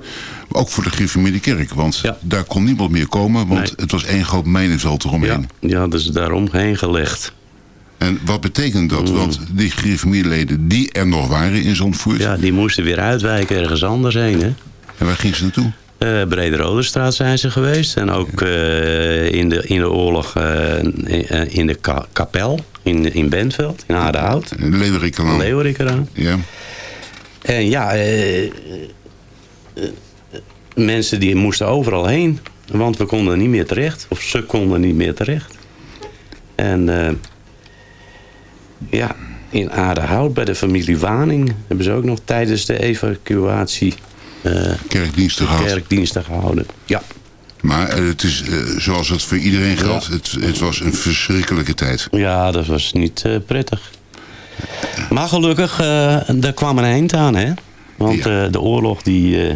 Maar ook voor de gereformeerde kerk, want daar kon niemand meer komen, want Nee. het was één groot mijnenveld eromheen. Ja, dus daarom heen gelegd. En wat betekent dat? Mm. Want die gereformeerde leden die er nog waren in Zandvoort... Ja, die moesten weer uitwijken ergens anders heen, hè. En waar gingen ze naartoe? Eh Brede-Rodestraat zijn ze geweest. En ook eh, in, de, in de oorlog eh, in, in de ka- kapel in, in Bentveld, in Aardehout. Leeuwerikkeraan. Leeuwerikkeraan. Ja. En ja, eh, eh, mensen die moesten overal heen. Want we konden niet meer terecht. Of ze konden niet meer terecht. En eh, ja, in Aardehout bij de familie Waning hebben ze ook nog tijdens de evacuatie eh, kerkdiensten gehad. kerkdiensten gehouden. Ja. Maar eh, het is eh, zoals het voor iedereen geldt, het, het was een verschrikkelijke tijd. Ja, dat was niet eh, prettig. Maar gelukkig, eh er kwam een eind aan, hè? Want eh, de oorlog die, eh,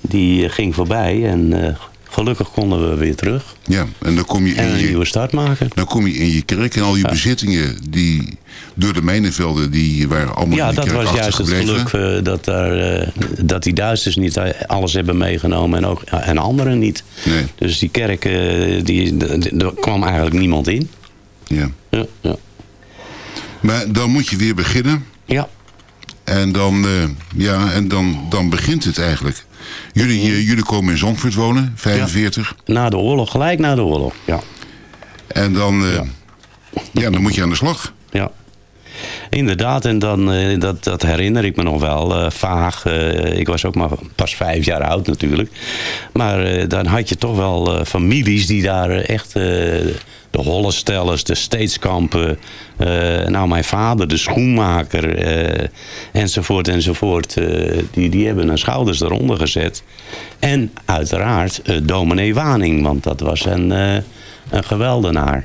die ging voorbij en gelukkig konden we weer terug. Ja, en dan kom je in een je, nieuwe start maken. dan kom je in je kerk en al je bezittingen die door de mijnenvelden, die waren allemaal Ja, in de dat was juist het geluk dat, daar, dat die Duitsers niet alles hebben meegenomen en, ook, en anderen niet. Nee. Dus die kerk, eh, die, er kwam eigenlijk niemand in. Ja. Ja, ja. Maar dan moet je weer beginnen. Ja. En dan, eh, ja, en dan, dan begint het eigenlijk. Jullie, eh, jullie komen in Zandvoort wonen, 45. Na de oorlog, gelijk na de oorlog, ja. En dan, eh, ja. dan moet je aan de slag. Ja. Inderdaad, en dan, dat, dat herinner ik me nog wel vaag. Ik was ook maar pas vijf jaar oud natuurlijk. Maar dan had je toch wel families die daar echt... de Hollestellers, de Steetskampen. eh, nou, mijn vader, de schoenmaker. eh, enzovoort, enzovoort. eh, die, die hebben hun schouders eronder gezet. En uiteraard dominee Waning. Want dat was een, een geweldenaar.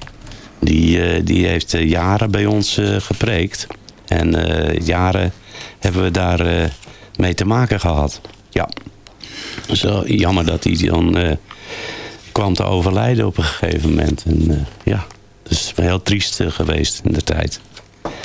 Die, die heeft jaren bij ons gepreekt. En jaren hebben we daar mee te maken gehad. Ja. Zo jammer dat hij dan kwam te overlijden op een gegeven moment. En eh, ja, is heel triest eh, geweest in de tijd.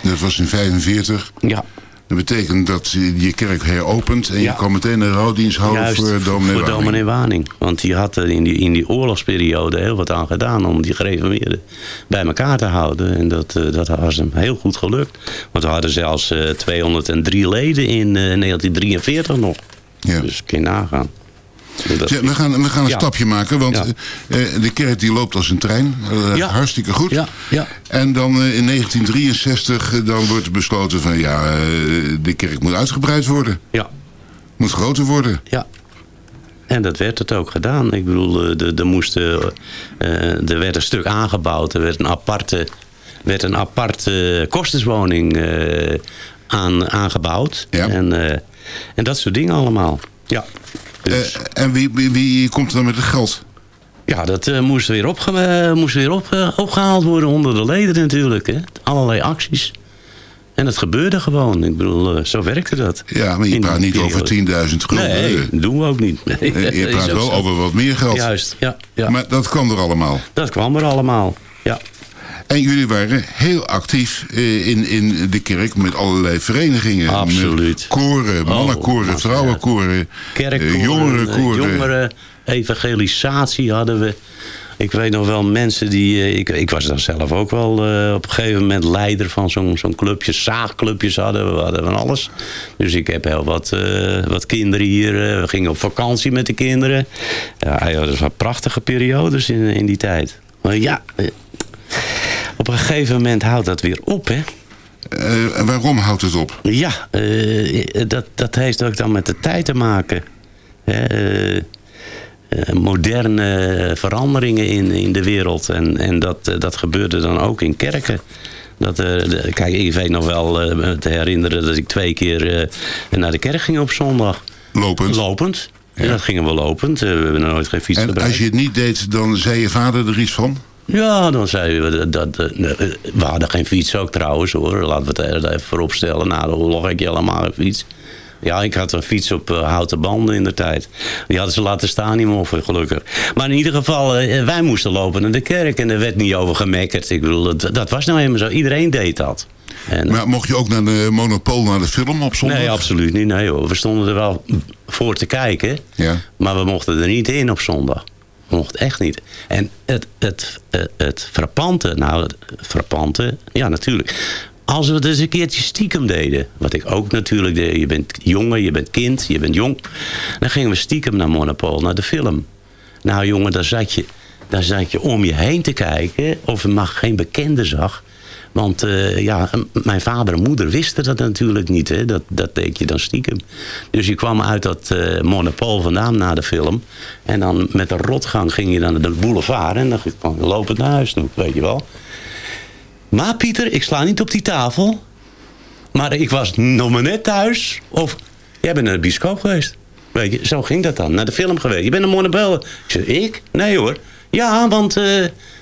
Dat was in 45. Ja. Dat betekent dat je kerk heropent en je kan meteen een rouwdienst houden Juist, voor dominee voor Waning. dominee Waning. Want die had er in die, in die oorlogsperiode heel wat aan gedaan om die gereformeerden bij elkaar te houden. En dat, eh, dat was hem heel goed gelukt. Want we hadden zelfs eh, 203 leden in eh, 1943 nog. Dus kun je nagaan. Ja, we gaan, we gaan een Ja. stapje maken, want Ja. eh, de kerk die loopt als een trein. Eh. Hartstikke goed. Ja. En dan eh, in 1963 eh, dan wordt besloten van ja, eh, de kerk moet uitgebreid worden. Ja. Moet groter worden. Ja. En dat werd het ook gedaan. Ik bedoel, eh, de, de moesten, eh, er werd een stuk aangebouwd. Er werd een aparte, werd een aparte kostenswoning eh, aan, aangebouwd. En, eh, en dat soort dingen allemaal. Ja. Dus- Eh, en wie, wie, wie komt er dan met het geld? Ja, dat eh, moest weer, eh, moest weer op, eh, opgehaald worden onder de leden natuurlijk. Hè. Allerlei acties. En dat gebeurde gewoon. Ik bedoel, zo werkte dat. Ja, maar je praat niet over periode. 10.000 gulden. Nee, dat doen we ook niet. Nee, je *laughs* praat wel zo. over wat meer geld. Juist, ja. ja. Maar dat kwam er allemaal. Dat kwam er allemaal, ja. En jullie waren heel actief eh, in, in de kerk met allerlei verenigingen. Absoluut. Koren, mannenkoren, Oh, vrouwenkoren, Kerkkoren, eh, jongerenkoren. jongeren, evangelisatie hadden we. Ik weet nog wel mensen die... eh, Ik, ik was dan zelf ook wel op een gegeven moment leider van zo'n zo'n clubje. Zaagclubjes hadden we, we hadden van alles. Dus ik heb heel wat, wat kinderen hier. we gingen op vakantie met de kinderen. Ja, dat waren prachtige periodes in, in die tijd. Maar ja, op een gegeven moment houdt dat weer op, hè. Eh, en waarom houdt het op? Ja, eh, dat, dat heeft ook dan met de tijd te maken. Eh, moderne veranderingen in, in de wereld. En, en dat, dat gebeurde dan ook in kerken. Dat, de- kijk, ik weet nog wel te herinneren dat ik twee keer naar de kerk ging op zondag. Lopend? Lopend. Ja. dat gingen we lopend. We hebben nooit geen fiets En gebruikt. als je het niet deed, dan zei je vader er iets van? Ja, dan zeiden we dat, dat, eh, we hadden geen fiets ook trouwens hoor. Laten we het even voorop stellen. Na de oorlog had ik helemaal geen fiets. Ja, ik had een fiets op eh, houten banden in de tijd. Die hadden ze laten staan, die moffen, gelukkig. Maar in ieder geval, eh, wij moesten lopen naar de kerk en er werd niet over gemekkerd. Ik bedoel, dat, dat was nou helemaal zo. Iedereen deed dat. En, Maar mocht je ook naar de Monopool, naar de film op zondag? Nee, absoluut niet. Nee, hoor. We stonden er wel voor te kijken. Ja. Maar we mochten er niet in op zondag. We mochten echt niet. En het, het, het, het frappante, nou, het frappante, ja natuurlijk. Als we het eens een keertje stiekem deden, wat ik ook natuurlijk deed. Je bent jongen, je bent kind, je bent jong. Dan gingen we stiekem naar Monopol, naar de film. Nou jongen, daar zat je, daar zat je om je heen te kijken of je maar geen bekende zag. Want eh, ja, mijn vader en moeder wisten dat natuurlijk niet. Hè? Dat, dat deed je dan stiekem. Dus je kwam uit dat eh monopol vandaan na de film. En dan met een rotgang ging je dan naar de boulevard. En dan kwam je lopend naar huis toe, weet je wel. Maar Pieter, ik sla niet op die tafel. Maar ik was nog maar net thuis. Of jij bent naar de bioscoop geweest. Weet je, zo ging dat dan. Naar de film geweest. Je bent een monopol. Ik zei, ik? Nee hoor. Ja, want... eh,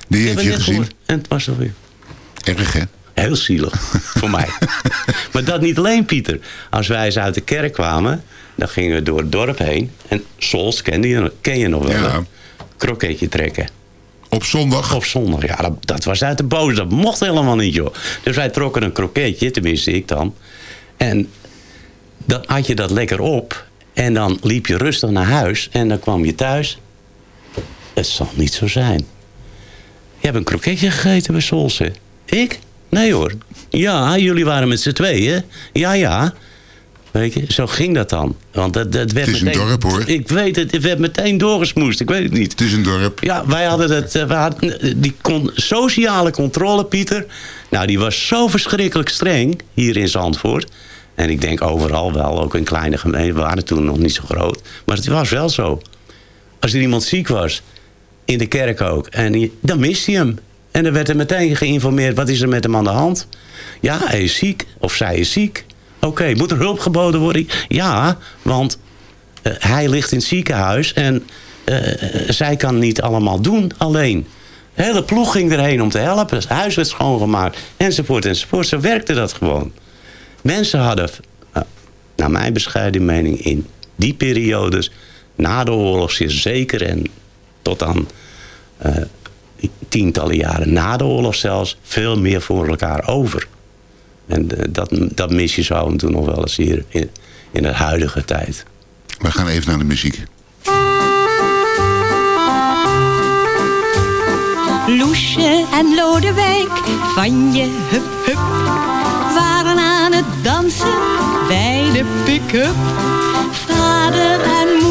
Die heeft heb je net gezien? gehoord. En het was toch weer... Erg, hè? Heel zielig, voor mij. *laughs* Maar dat niet alleen, Pieter. Als wij eens uit de kerk kwamen, dan gingen we door het dorp heen. En Sols ken je, ken je nog wel. Ja. Kroketje trekken. Op zondag? Op zondag, ja. Dat, dat was uit de boos. Dat mocht helemaal niet, joh. Dus wij trokken een kroketje, tenminste ik dan. En dan had je dat lekker op. En dan liep je rustig naar huis. En dan kwam je thuis. Het zal niet zo zijn. Je hebt een kroketje gegeten bij Solse. Ik? Nee hoor. Ja, jullie waren met z'n tweeën. Ja, ja. Weet je, zo ging dat dan. Want dat, dat werd Het is een meteen, dorp, hoor. Ik weet het, het werd meteen doorgesmoest. Ik weet het niet. Het is een dorp. Ja, wij hadden het. eh, We hadden, die con- sociale controle, Pieter. Nou, die was zo verschrikkelijk streng hier in Zandvoort. En ik denk overal wel, ook in kleine gemeenten. We waren toen nog niet zo groot. Maar het was wel zo. Als er iemand ziek was, in de kerk ook, en die- dan miste hij hem. En dan werd er meteen geïnformeerd, wat is er met hem aan de hand? Ja, hij is ziek, of zij is ziek. Oké, moet er hulp geboden worden? Ja, want eh, hij ligt in het ziekenhuis en eh, zij kan niet allemaal doen alleen. De hele ploeg ging erheen om te helpen. Het huis werd schoongemaakt, enzovoort, enzovoort. Zo werkte dat gewoon. Mensen hadden, nou, naar mijn bescheiden mening, in die periodes, na de oorlog zeer zeker en tot aan eh, tientallen jaren na de oorlog zelfs, veel meer voor elkaar over. En eh, dat, dat mis je zo af en toe nog wel eens hier in, in de huidige tijd. We gaan even naar de muziek. Loesje en Lodewijk van je hup hup waren aan het dansen bij de pick-up. Vader en moeder.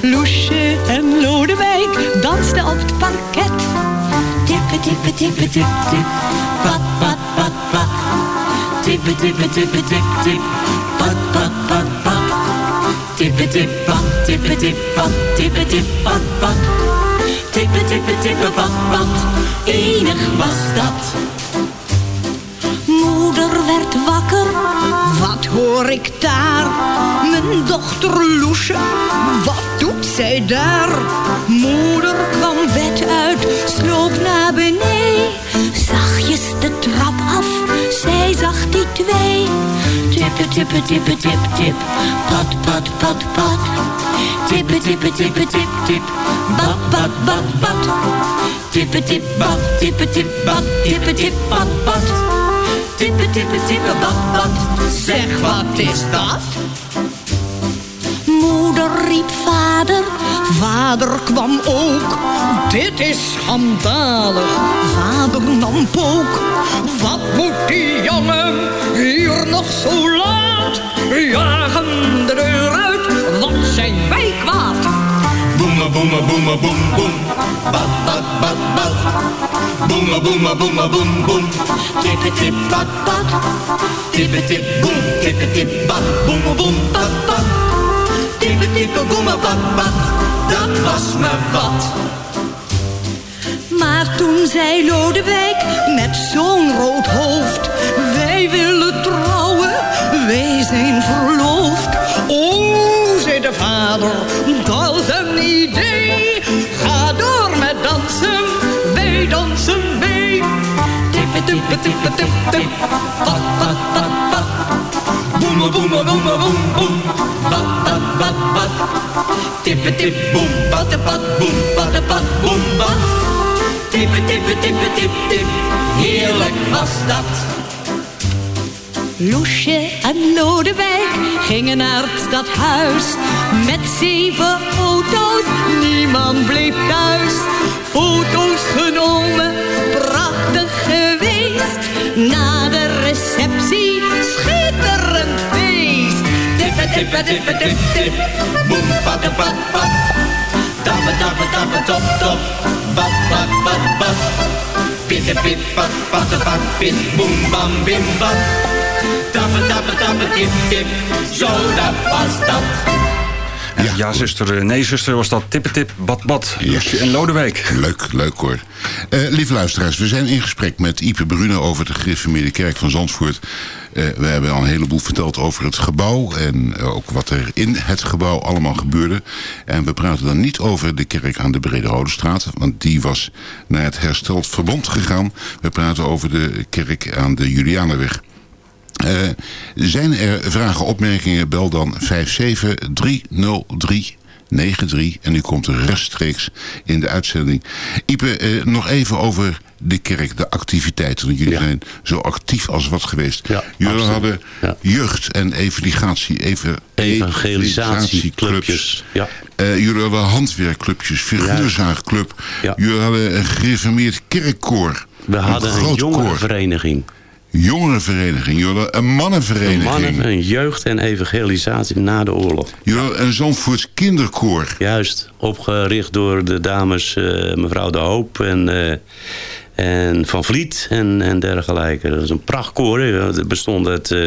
Loesje en Lodewijk dansten op het parket. Tippe, tippe, tippe, tip, tip. Pat, pat, pat, pat. Tippe, tippe, tippe, tip, tip. Pat, pat, pat, pat. Tippe, tip, pat, tippe, tip, pat, tippe, tip, pat, pat. Tippe, tippe, tippe, pat, pat. Enig was dat. Moeder werd wakker, hoor ik daar? Mijn dochter Loesje, wat doet zij daar? Moeder kwam bed uit, sloop naar beneden. Zachtjes de trap af, zij zag die twee. Tippe, tippe, tippe, tip, tip, pat, pat, pat, pat. Tippe, tippe, tippe, tip, tip, bat, bat, bat, bat. Tippe, tip, bat, tippe, tip, bat, tippe, tip, bat, bat. Tippe, tippe, tippe, bat, bat. Zeg, wat is dat? Moeder riep vader, vader kwam ook. Dit is schandalig, vader nam pook. Wat moet die jongen hier nog zo laat? Jagen de deur uit, wat zijn wij? Boema, boema, boem, boem. Bat, bat, bat, bat. Boema, boema, boema, boem, boem. Tippe, tip, bat, bat. Tippe, tip, boem. Tippe, tip, bat. Boema, boem, bat, bat. Tippe, tippe, boema, bat, bat. Dat was me wat. Maar toen zei Lodewijk met zo'n rood hoofd... Wij willen trouwen, wij zijn verloofd. Vader, dat is een idee. Ga door met dansen, wij dansen mee. Tippe, tippe, tippe, tip, tip. Pat, pat, pat, pat. Boema, boema, boem, boem. Bat, bat, bat, bat. Tippe, tip, boem. Batte, pat, boem. Batte, pat, boem, bat. Tippe, tippe, tippe, tip, tip. Heerlijk was dat. Loesje en Lodewijk gingen naar het stadhuis. Met zeven auto's, niemand bleef thuis. Foto's genomen, prachtig geweest. Na de receptie, schitterend feest. Tippe, tippe, tippe, tip, tip. Boem, patte, pat, pat. Tappe, tappe, tappe, top, top. Bat, bat, bat, bat. Pitte, pip, pat, patte, pat, pit. Boem, bam, bim, bat. Tappe, tappe, tappe, tip, tip. Zo, dat was dat. Ja, ja zuster, eh, nee zuster, was dat tippetip, bad bad, Loesje en Lodewijk. Leuk, leuk hoor. Eh, lieve luisteraars, we zijn in gesprek met Ipe Brune over de gereformeerde kerk van Zandvoort. Eh, we hebben al een heleboel verteld over het gebouw en ook wat er in het gebouw allemaal gebeurde. En we praten dan niet over de kerk aan de Brede Rodestraat, want die was naar het hersteld verbond gegaan. We praten over de kerk aan de Julianenweg. Eh, zijn er vragen, opmerkingen, bel dan 5730393 en u komt rechtstreeks in de uitzending. Ipe, eh, nog even over de kerk, de activiteiten. Want jullie zijn zo actief als wat geweest. jullie absoluut. hadden jeugd- en evangelisatie, even, Evangelisatieclubjes, ja. Eh, jullie hadden handwerkclubjes, figuurzaagclub. Jullie hadden een gereformeerd kerkkoor. We hadden een koor. jongerenvereniging. Jongerenvereniging, jullie een mannenvereniging. Een mannen, jeugd- en evangelisatie na de oorlog. Jullie een Zandvoorts kinderkoor. Juist, opgericht door de dames eh, mevrouw De Hoop en, eh, en Van Vliet en, en dergelijke. Dat is een prachtkoor. Het bestond uit, eh,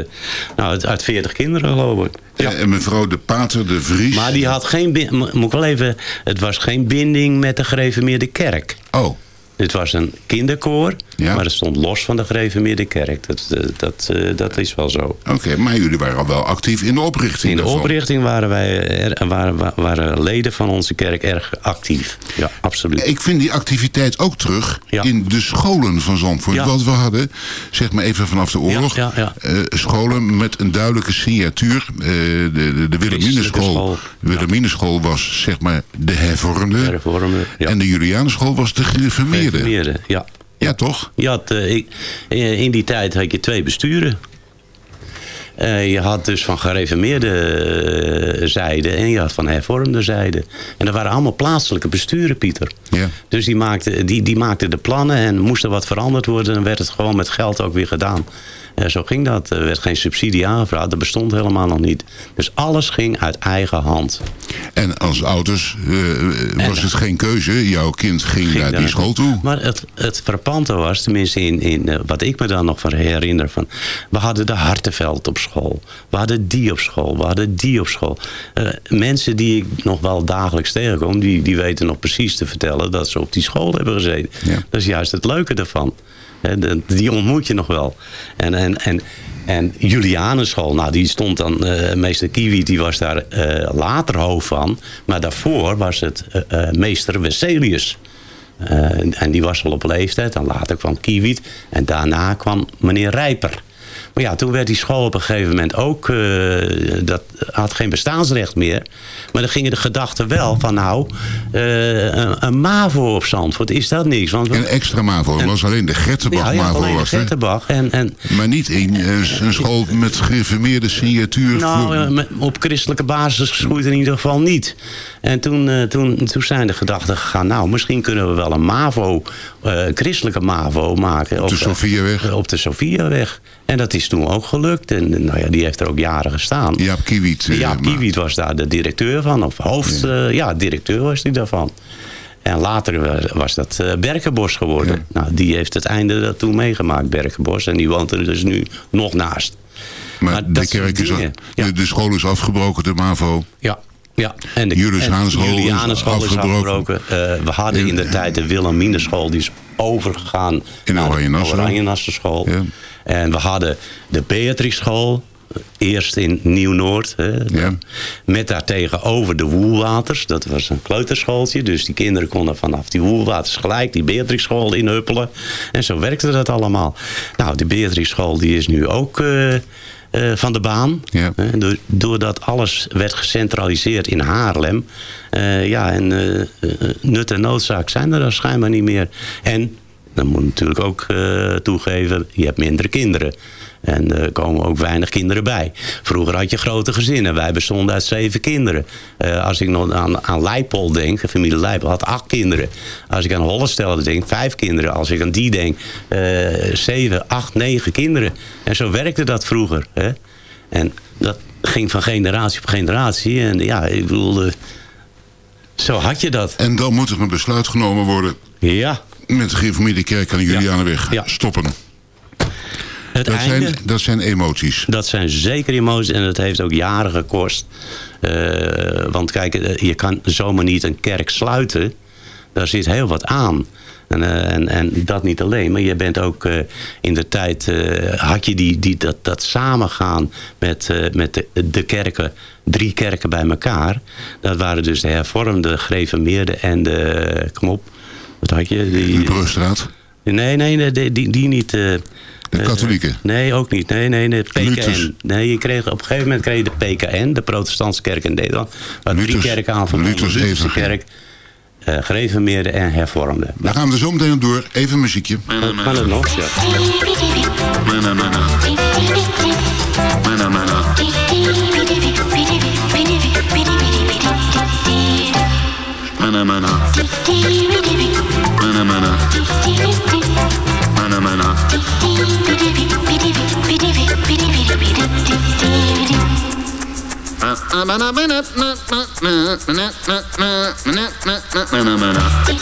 nou, uit, uit 40 kinderen geloof ik. Ja. En mevrouw de Pater de Vries. Maar die had geen, moet ik wel even, het was geen binding met de gereformeerde kerk. Oh. Het was een kinderkoor, maar het stond los van de gereformeerde kerk. Dat, eh, dat, eh, dat is wel zo. Oké, maar jullie waren al wel actief in de oprichting In de daarvan. oprichting waren, wij, er, waren, wa- waren leden van onze kerk erg actief. Ja, absoluut. Ik vind die activiteit ook terug in de scholen van Zandvoort. Ja. Want we hadden, zeg maar even vanaf de oorlog, Ja, ja, eh, scholen met een duidelijke signatuur. De de, de Wilhelminenschool school. de Wilhelminenschool was zeg maar de hervormde. Hervormde, ja. En de Julianenschool was de. Gereformeerde, ja. Ja, toch? Je had, eh, eh, in die tijd had je twee besturen. Eh, je had dus van gereformeerde zijde en je had van hervormde zijde. En dat waren allemaal plaatselijke besturen, Pieter. Ja. Dus die maakten die, die maakte de plannen en moest er wat veranderd worden... dan werd het gewoon met geld ook weer gedaan. Eh, zo ging dat. Er werd geen subsidie aangevraagd. Dat bestond helemaal nog niet. Dus alles ging uit eigen hand. En als ouders eh, was het geen keuze. Jouw kind ging, Ging naar die school toe. Maar het, het frappante was, tenminste in, in eh, wat ik me dan nog van herinner... Van, we hadden de Hartenveld op school. We hadden die op school. We hadden die op school. Eh, mensen die ik nog wel dagelijks tegenkom... Die, die weten nog precies te vertellen dat ze op die school hebben gezeten. Dat is juist het leuke ervan. Die ontmoet je nog wel. En, en, en, en Julianenschool, nou die stond dan... eh, meester Kiwi, die was daar eh, later hoofd van. Maar daarvoor was het eh, meester Wesselius. En die was al op leeftijd. En later kwam Kiewiet. En daarna kwam meneer Rijper. Maar ja, toen werd die school op een gegeven moment ook... eh, dat had geen bestaansrecht meer. Maar dan gingen de gedachten wel van... nou, eh, een, een MAVO op Zandvoort, is dat niks? Want Een extra MAVO. Het was alleen de Gertenbach Ja, ja, MAVO. was er. Gertenbach. En, en, Maar niet in eh, een school met gereformeerde signatuur. Nou, voor- op christelijke basis groeit in ieder geval niet. En toen, toen, toen zijn de gedachten gegaan... nou, misschien kunnen we wel een MAVO, eh, christelijke MAVO maken. Op de Sophiaweg. op de Sophiaweg. En dat is toen ook gelukt. En eh, nou ja, die heeft er ook jaren gestaan. Jaap Kiewiet. eh, Jaap Kiewiet was daar de directeur van. Of hoofd, ja, ja directeur was die daarvan. En later was, dat eh, Berkenbos geworden. Nou, die heeft het einde dat toen meegemaakt, Berkenbos. En die woont er dus nu nog naast. Maar, Maar de kerk is de, de school is afgebroken, de MAVO. Ja, ja. En de Julianenschool is afgebroken. Eh, we hadden in de tijd de Wilhelminenschool, die is overgegaan In naar de Nassau. Oranje Nassau school. Ja. En we hadden de Beatrixschool, eerst in Nieuw-Noord. hè, Met daartegenover de Woelwaters. Dat was een kleuterschooltje. Dus die kinderen konden vanaf die Woelwaters gelijk die Beatrixschool inhuppelen. En zo werkte dat allemaal. Nou, de Beatrixschool die is nu ook... eh, eh, van de baan. Hè, do- doordat alles werd gecentraliseerd in Haarlem. Eh, ja, en eh, eh, nut en noodzaak zijn er dan schijnbaar niet meer. En, dan moet ik natuurlijk ook eh, toegeven, je hebt minder kinderen. En er komen ook weinig kinderen bij. Vroeger had je grote gezinnen. Wij bestonden uit zeven kinderen. Eh, als ik nog aan, aan Leipold denk, de familie Leipold had acht kinderen. Als ik aan Hollestelle denk, vijf kinderen. Als ik aan die denk, eh, zeven, acht, negen kinderen. En zo werkte dat vroeger. Hè? En dat ging van generatie op generatie. En ja, ik bedoel, zo had je dat. En dan moet er een besluit genomen worden. Ja. Met de gereformeerde kerk aan de Julianenweg. Stoppen. Het dat, einde- zijn, dat zijn emoties. Dat zijn zeker emoties en het heeft ook jaren gekost. Eh, want kijk, eh, je kan zomaar niet een kerk sluiten. Daar zit heel wat aan. En, eh, en, en dat niet alleen, maar je bent ook in de tijd... had je die, die, dat, dat samengaan met, met de, de kerken, drie kerken bij elkaar. Dat waren dus de hervormde, gereformeerde en de... Kom op, wat had je? Die, De Brugstraat. Nee, nee, nee die, die, die niet. eh, De katholieken. nee, ook niet. Nee, nee, nee. Luthers. PKN. Nee, je kreeg, op een gegeven moment kreeg je de PKN, de Protestantse Kerk in Nederland. Waar drie Luthers- kerken aan verbonden. Luthers Lutherse evangelie. kerk, eh gereformeerde en hervormde. Daar gaan we er zo meteen op door. Even muziekje. Kan het nog? Ja. Ik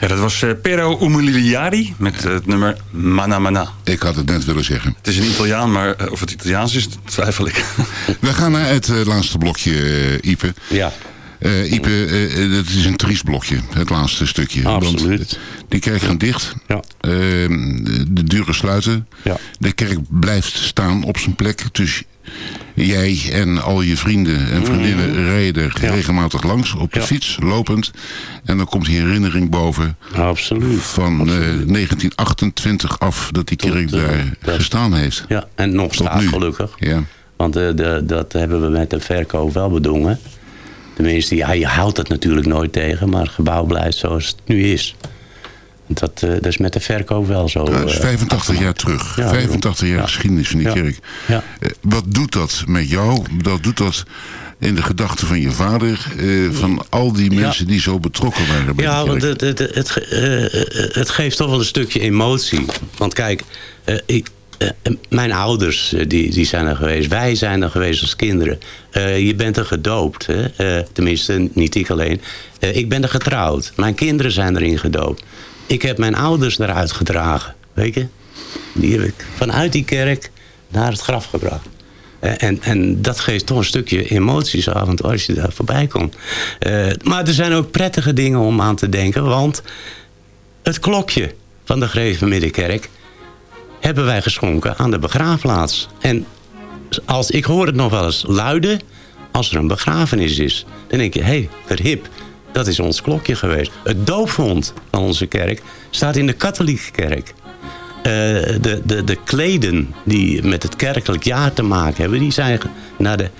Ja, dat was eh, Pero Umiliari met eh, het nummer Mana Mana. Ik had het net willen zeggen. Het is een Italiaan, maar eh, of het Italiaans is, twijfel ik. *laughs* We gaan naar het laatste blokje, Ipe. Ja. Eh, Ipe, eh, dat is een triest blokje, het laatste stukje. Absoluut. Want die kerk gaat dicht. Ja. Ehm, de deuren sluiten. Ja. De kerk blijft staan op zijn plek. Dus jij en al je vrienden en vriendinnen rijden regelmatig langs op de Ja. fiets, lopend. En dan komt die herinnering boven. Absoluut. Van eh, 1928 af dat die kerk eh, daar dat- gestaan heeft. Ja, en nog Tot staat nu. gelukkig. Ja. Want eh, de, dat hebben we met de verkoop wel bedongen. Tenminste, ja, je houdt het natuurlijk nooit tegen, maar het gebouw blijft zoals het nu is. Dat, eh, dat is met de verkoop wel zo. Dat is eh, 85 jaar terug. Ja, 85 jaar ja. geschiedenis van die Ja. kerk. Ja. Eh, wat doet dat met jou? Wat doet dat in de gedachten van je vader? eh, van al die mensen die zo betrokken waren bij Ja, want het, het, het, ge- eh, het geeft toch wel een stukje emotie. Want kijk, eh, ik, eh, mijn ouders eh, die, die zijn er geweest. Wij zijn er geweest als kinderen. Eh, je bent er gedoopt. Hè? Eh, tenminste, niet ik alleen. Eh, ik ben er getrouwd. Mijn kinderen zijn erin gedoopt. Ik heb mijn ouders eruit gedragen. Weet je? Die heb ik vanuit die kerk naar het graf gebracht. Eh, En, en dat geeft toch een stukje emoties af als je daar voorbij komt. Eh, maar er zijn ook prettige dingen om aan te denken. Want het klokje van de Greven Middenkerk hebben wij geschonken aan de begraafplaats. En als, ik hoor het nog wel eens luiden als er een begrafenis is. Dan denk je, hé, hey, verhip, dat is ons klokje geweest. Het doopvond van onze kerk staat in de katholieke kerk. Eh, de, de, de kleden die met het kerkelijk jaar te maken hebben... die zijn naar de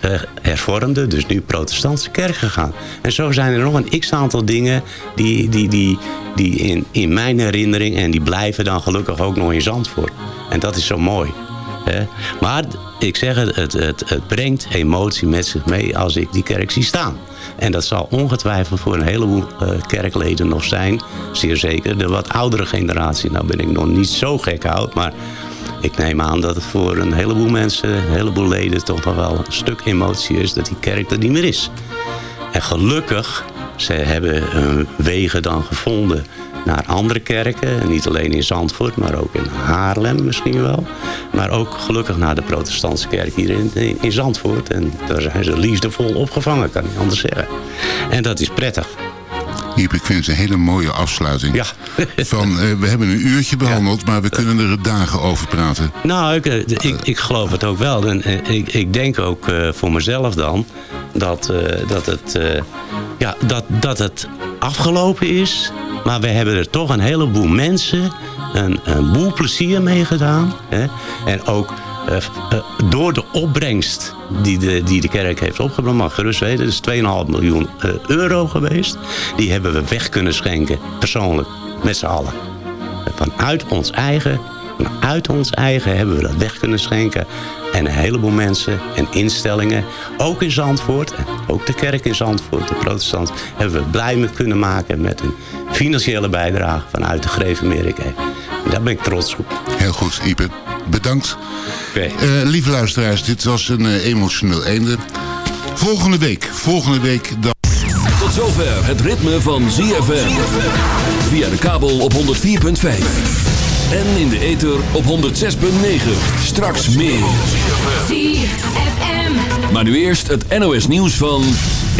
eh, hervormde, dus nu protestantse kerk gegaan. En zo zijn er nog een x-aantal dingen die, die, die, die in, in mijn herinnering... en die blijven dan gelukkig ook nog in Zandvoort. En dat is zo mooi. Maar ik zeg het, het, het, brengt emotie met zich mee als ik die kerk zie staan. En dat zal ongetwijfeld voor een heleboel eh, kerkleden nog zijn. Zeer zeker de wat oudere generatie. Nou ben ik nog niet zo gek oud, maar ik neem aan dat het voor een heleboel mensen, een heleboel leden toch wel een stuk emotie is dat die kerk er niet meer is. En gelukkig, ze hebben hun wegen dan gevonden naar andere kerken. En Niet alleen in Zandvoort, maar ook in Haarlem misschien wel. Maar ook gelukkig naar de protestantse kerk hier in, in Zandvoort. En daar zijn ze liefdevol opgevangen, kan ik anders zeggen. En dat is prettig. Iep, ik vind het een hele mooie afsluiting. Ja. *laughs* Van, eh, we hebben een uurtje behandeld, maar we kunnen er dagen over praten. Nou, ik, eh, ik, ik geloof het ook wel. En eh, ik, ik denk ook eh, voor mezelf dan dat, eh, dat, het, eh, ja, dat, dat het afgelopen is. Maar we hebben er toch een heleboel mensen een, een boel plezier mee gedaan. Hè? En ook eh, eh, door de opbrengst die de, die de kerk heeft opgebracht, mag gerust weten, dat is 2,5 miljoen eh, euro geweest. Die hebben we weg kunnen schenken, persoonlijk, met z'n allen. Vanuit ons eigen, vanuit ons eigen hebben we dat weg kunnen schenken. En een heleboel mensen en instellingen, ook in Zandvoort, en ook de kerk in Zandvoort, de protestant, hebben we blij mee kunnen maken met een financiële bijdrage vanuit de Grevenmerk. En daar ben ik trots op. Heel goed, Ipe. Bedankt. Oké. Eh, lieve luisteraars, dit was een eh, emotioneel einde. Volgende week, volgende week dan... Tot zover het ritme van ZFM. Via de kabel op 104.5. En in de ether op 106.9. Straks meer. Maar nu eerst het NOS nieuws van...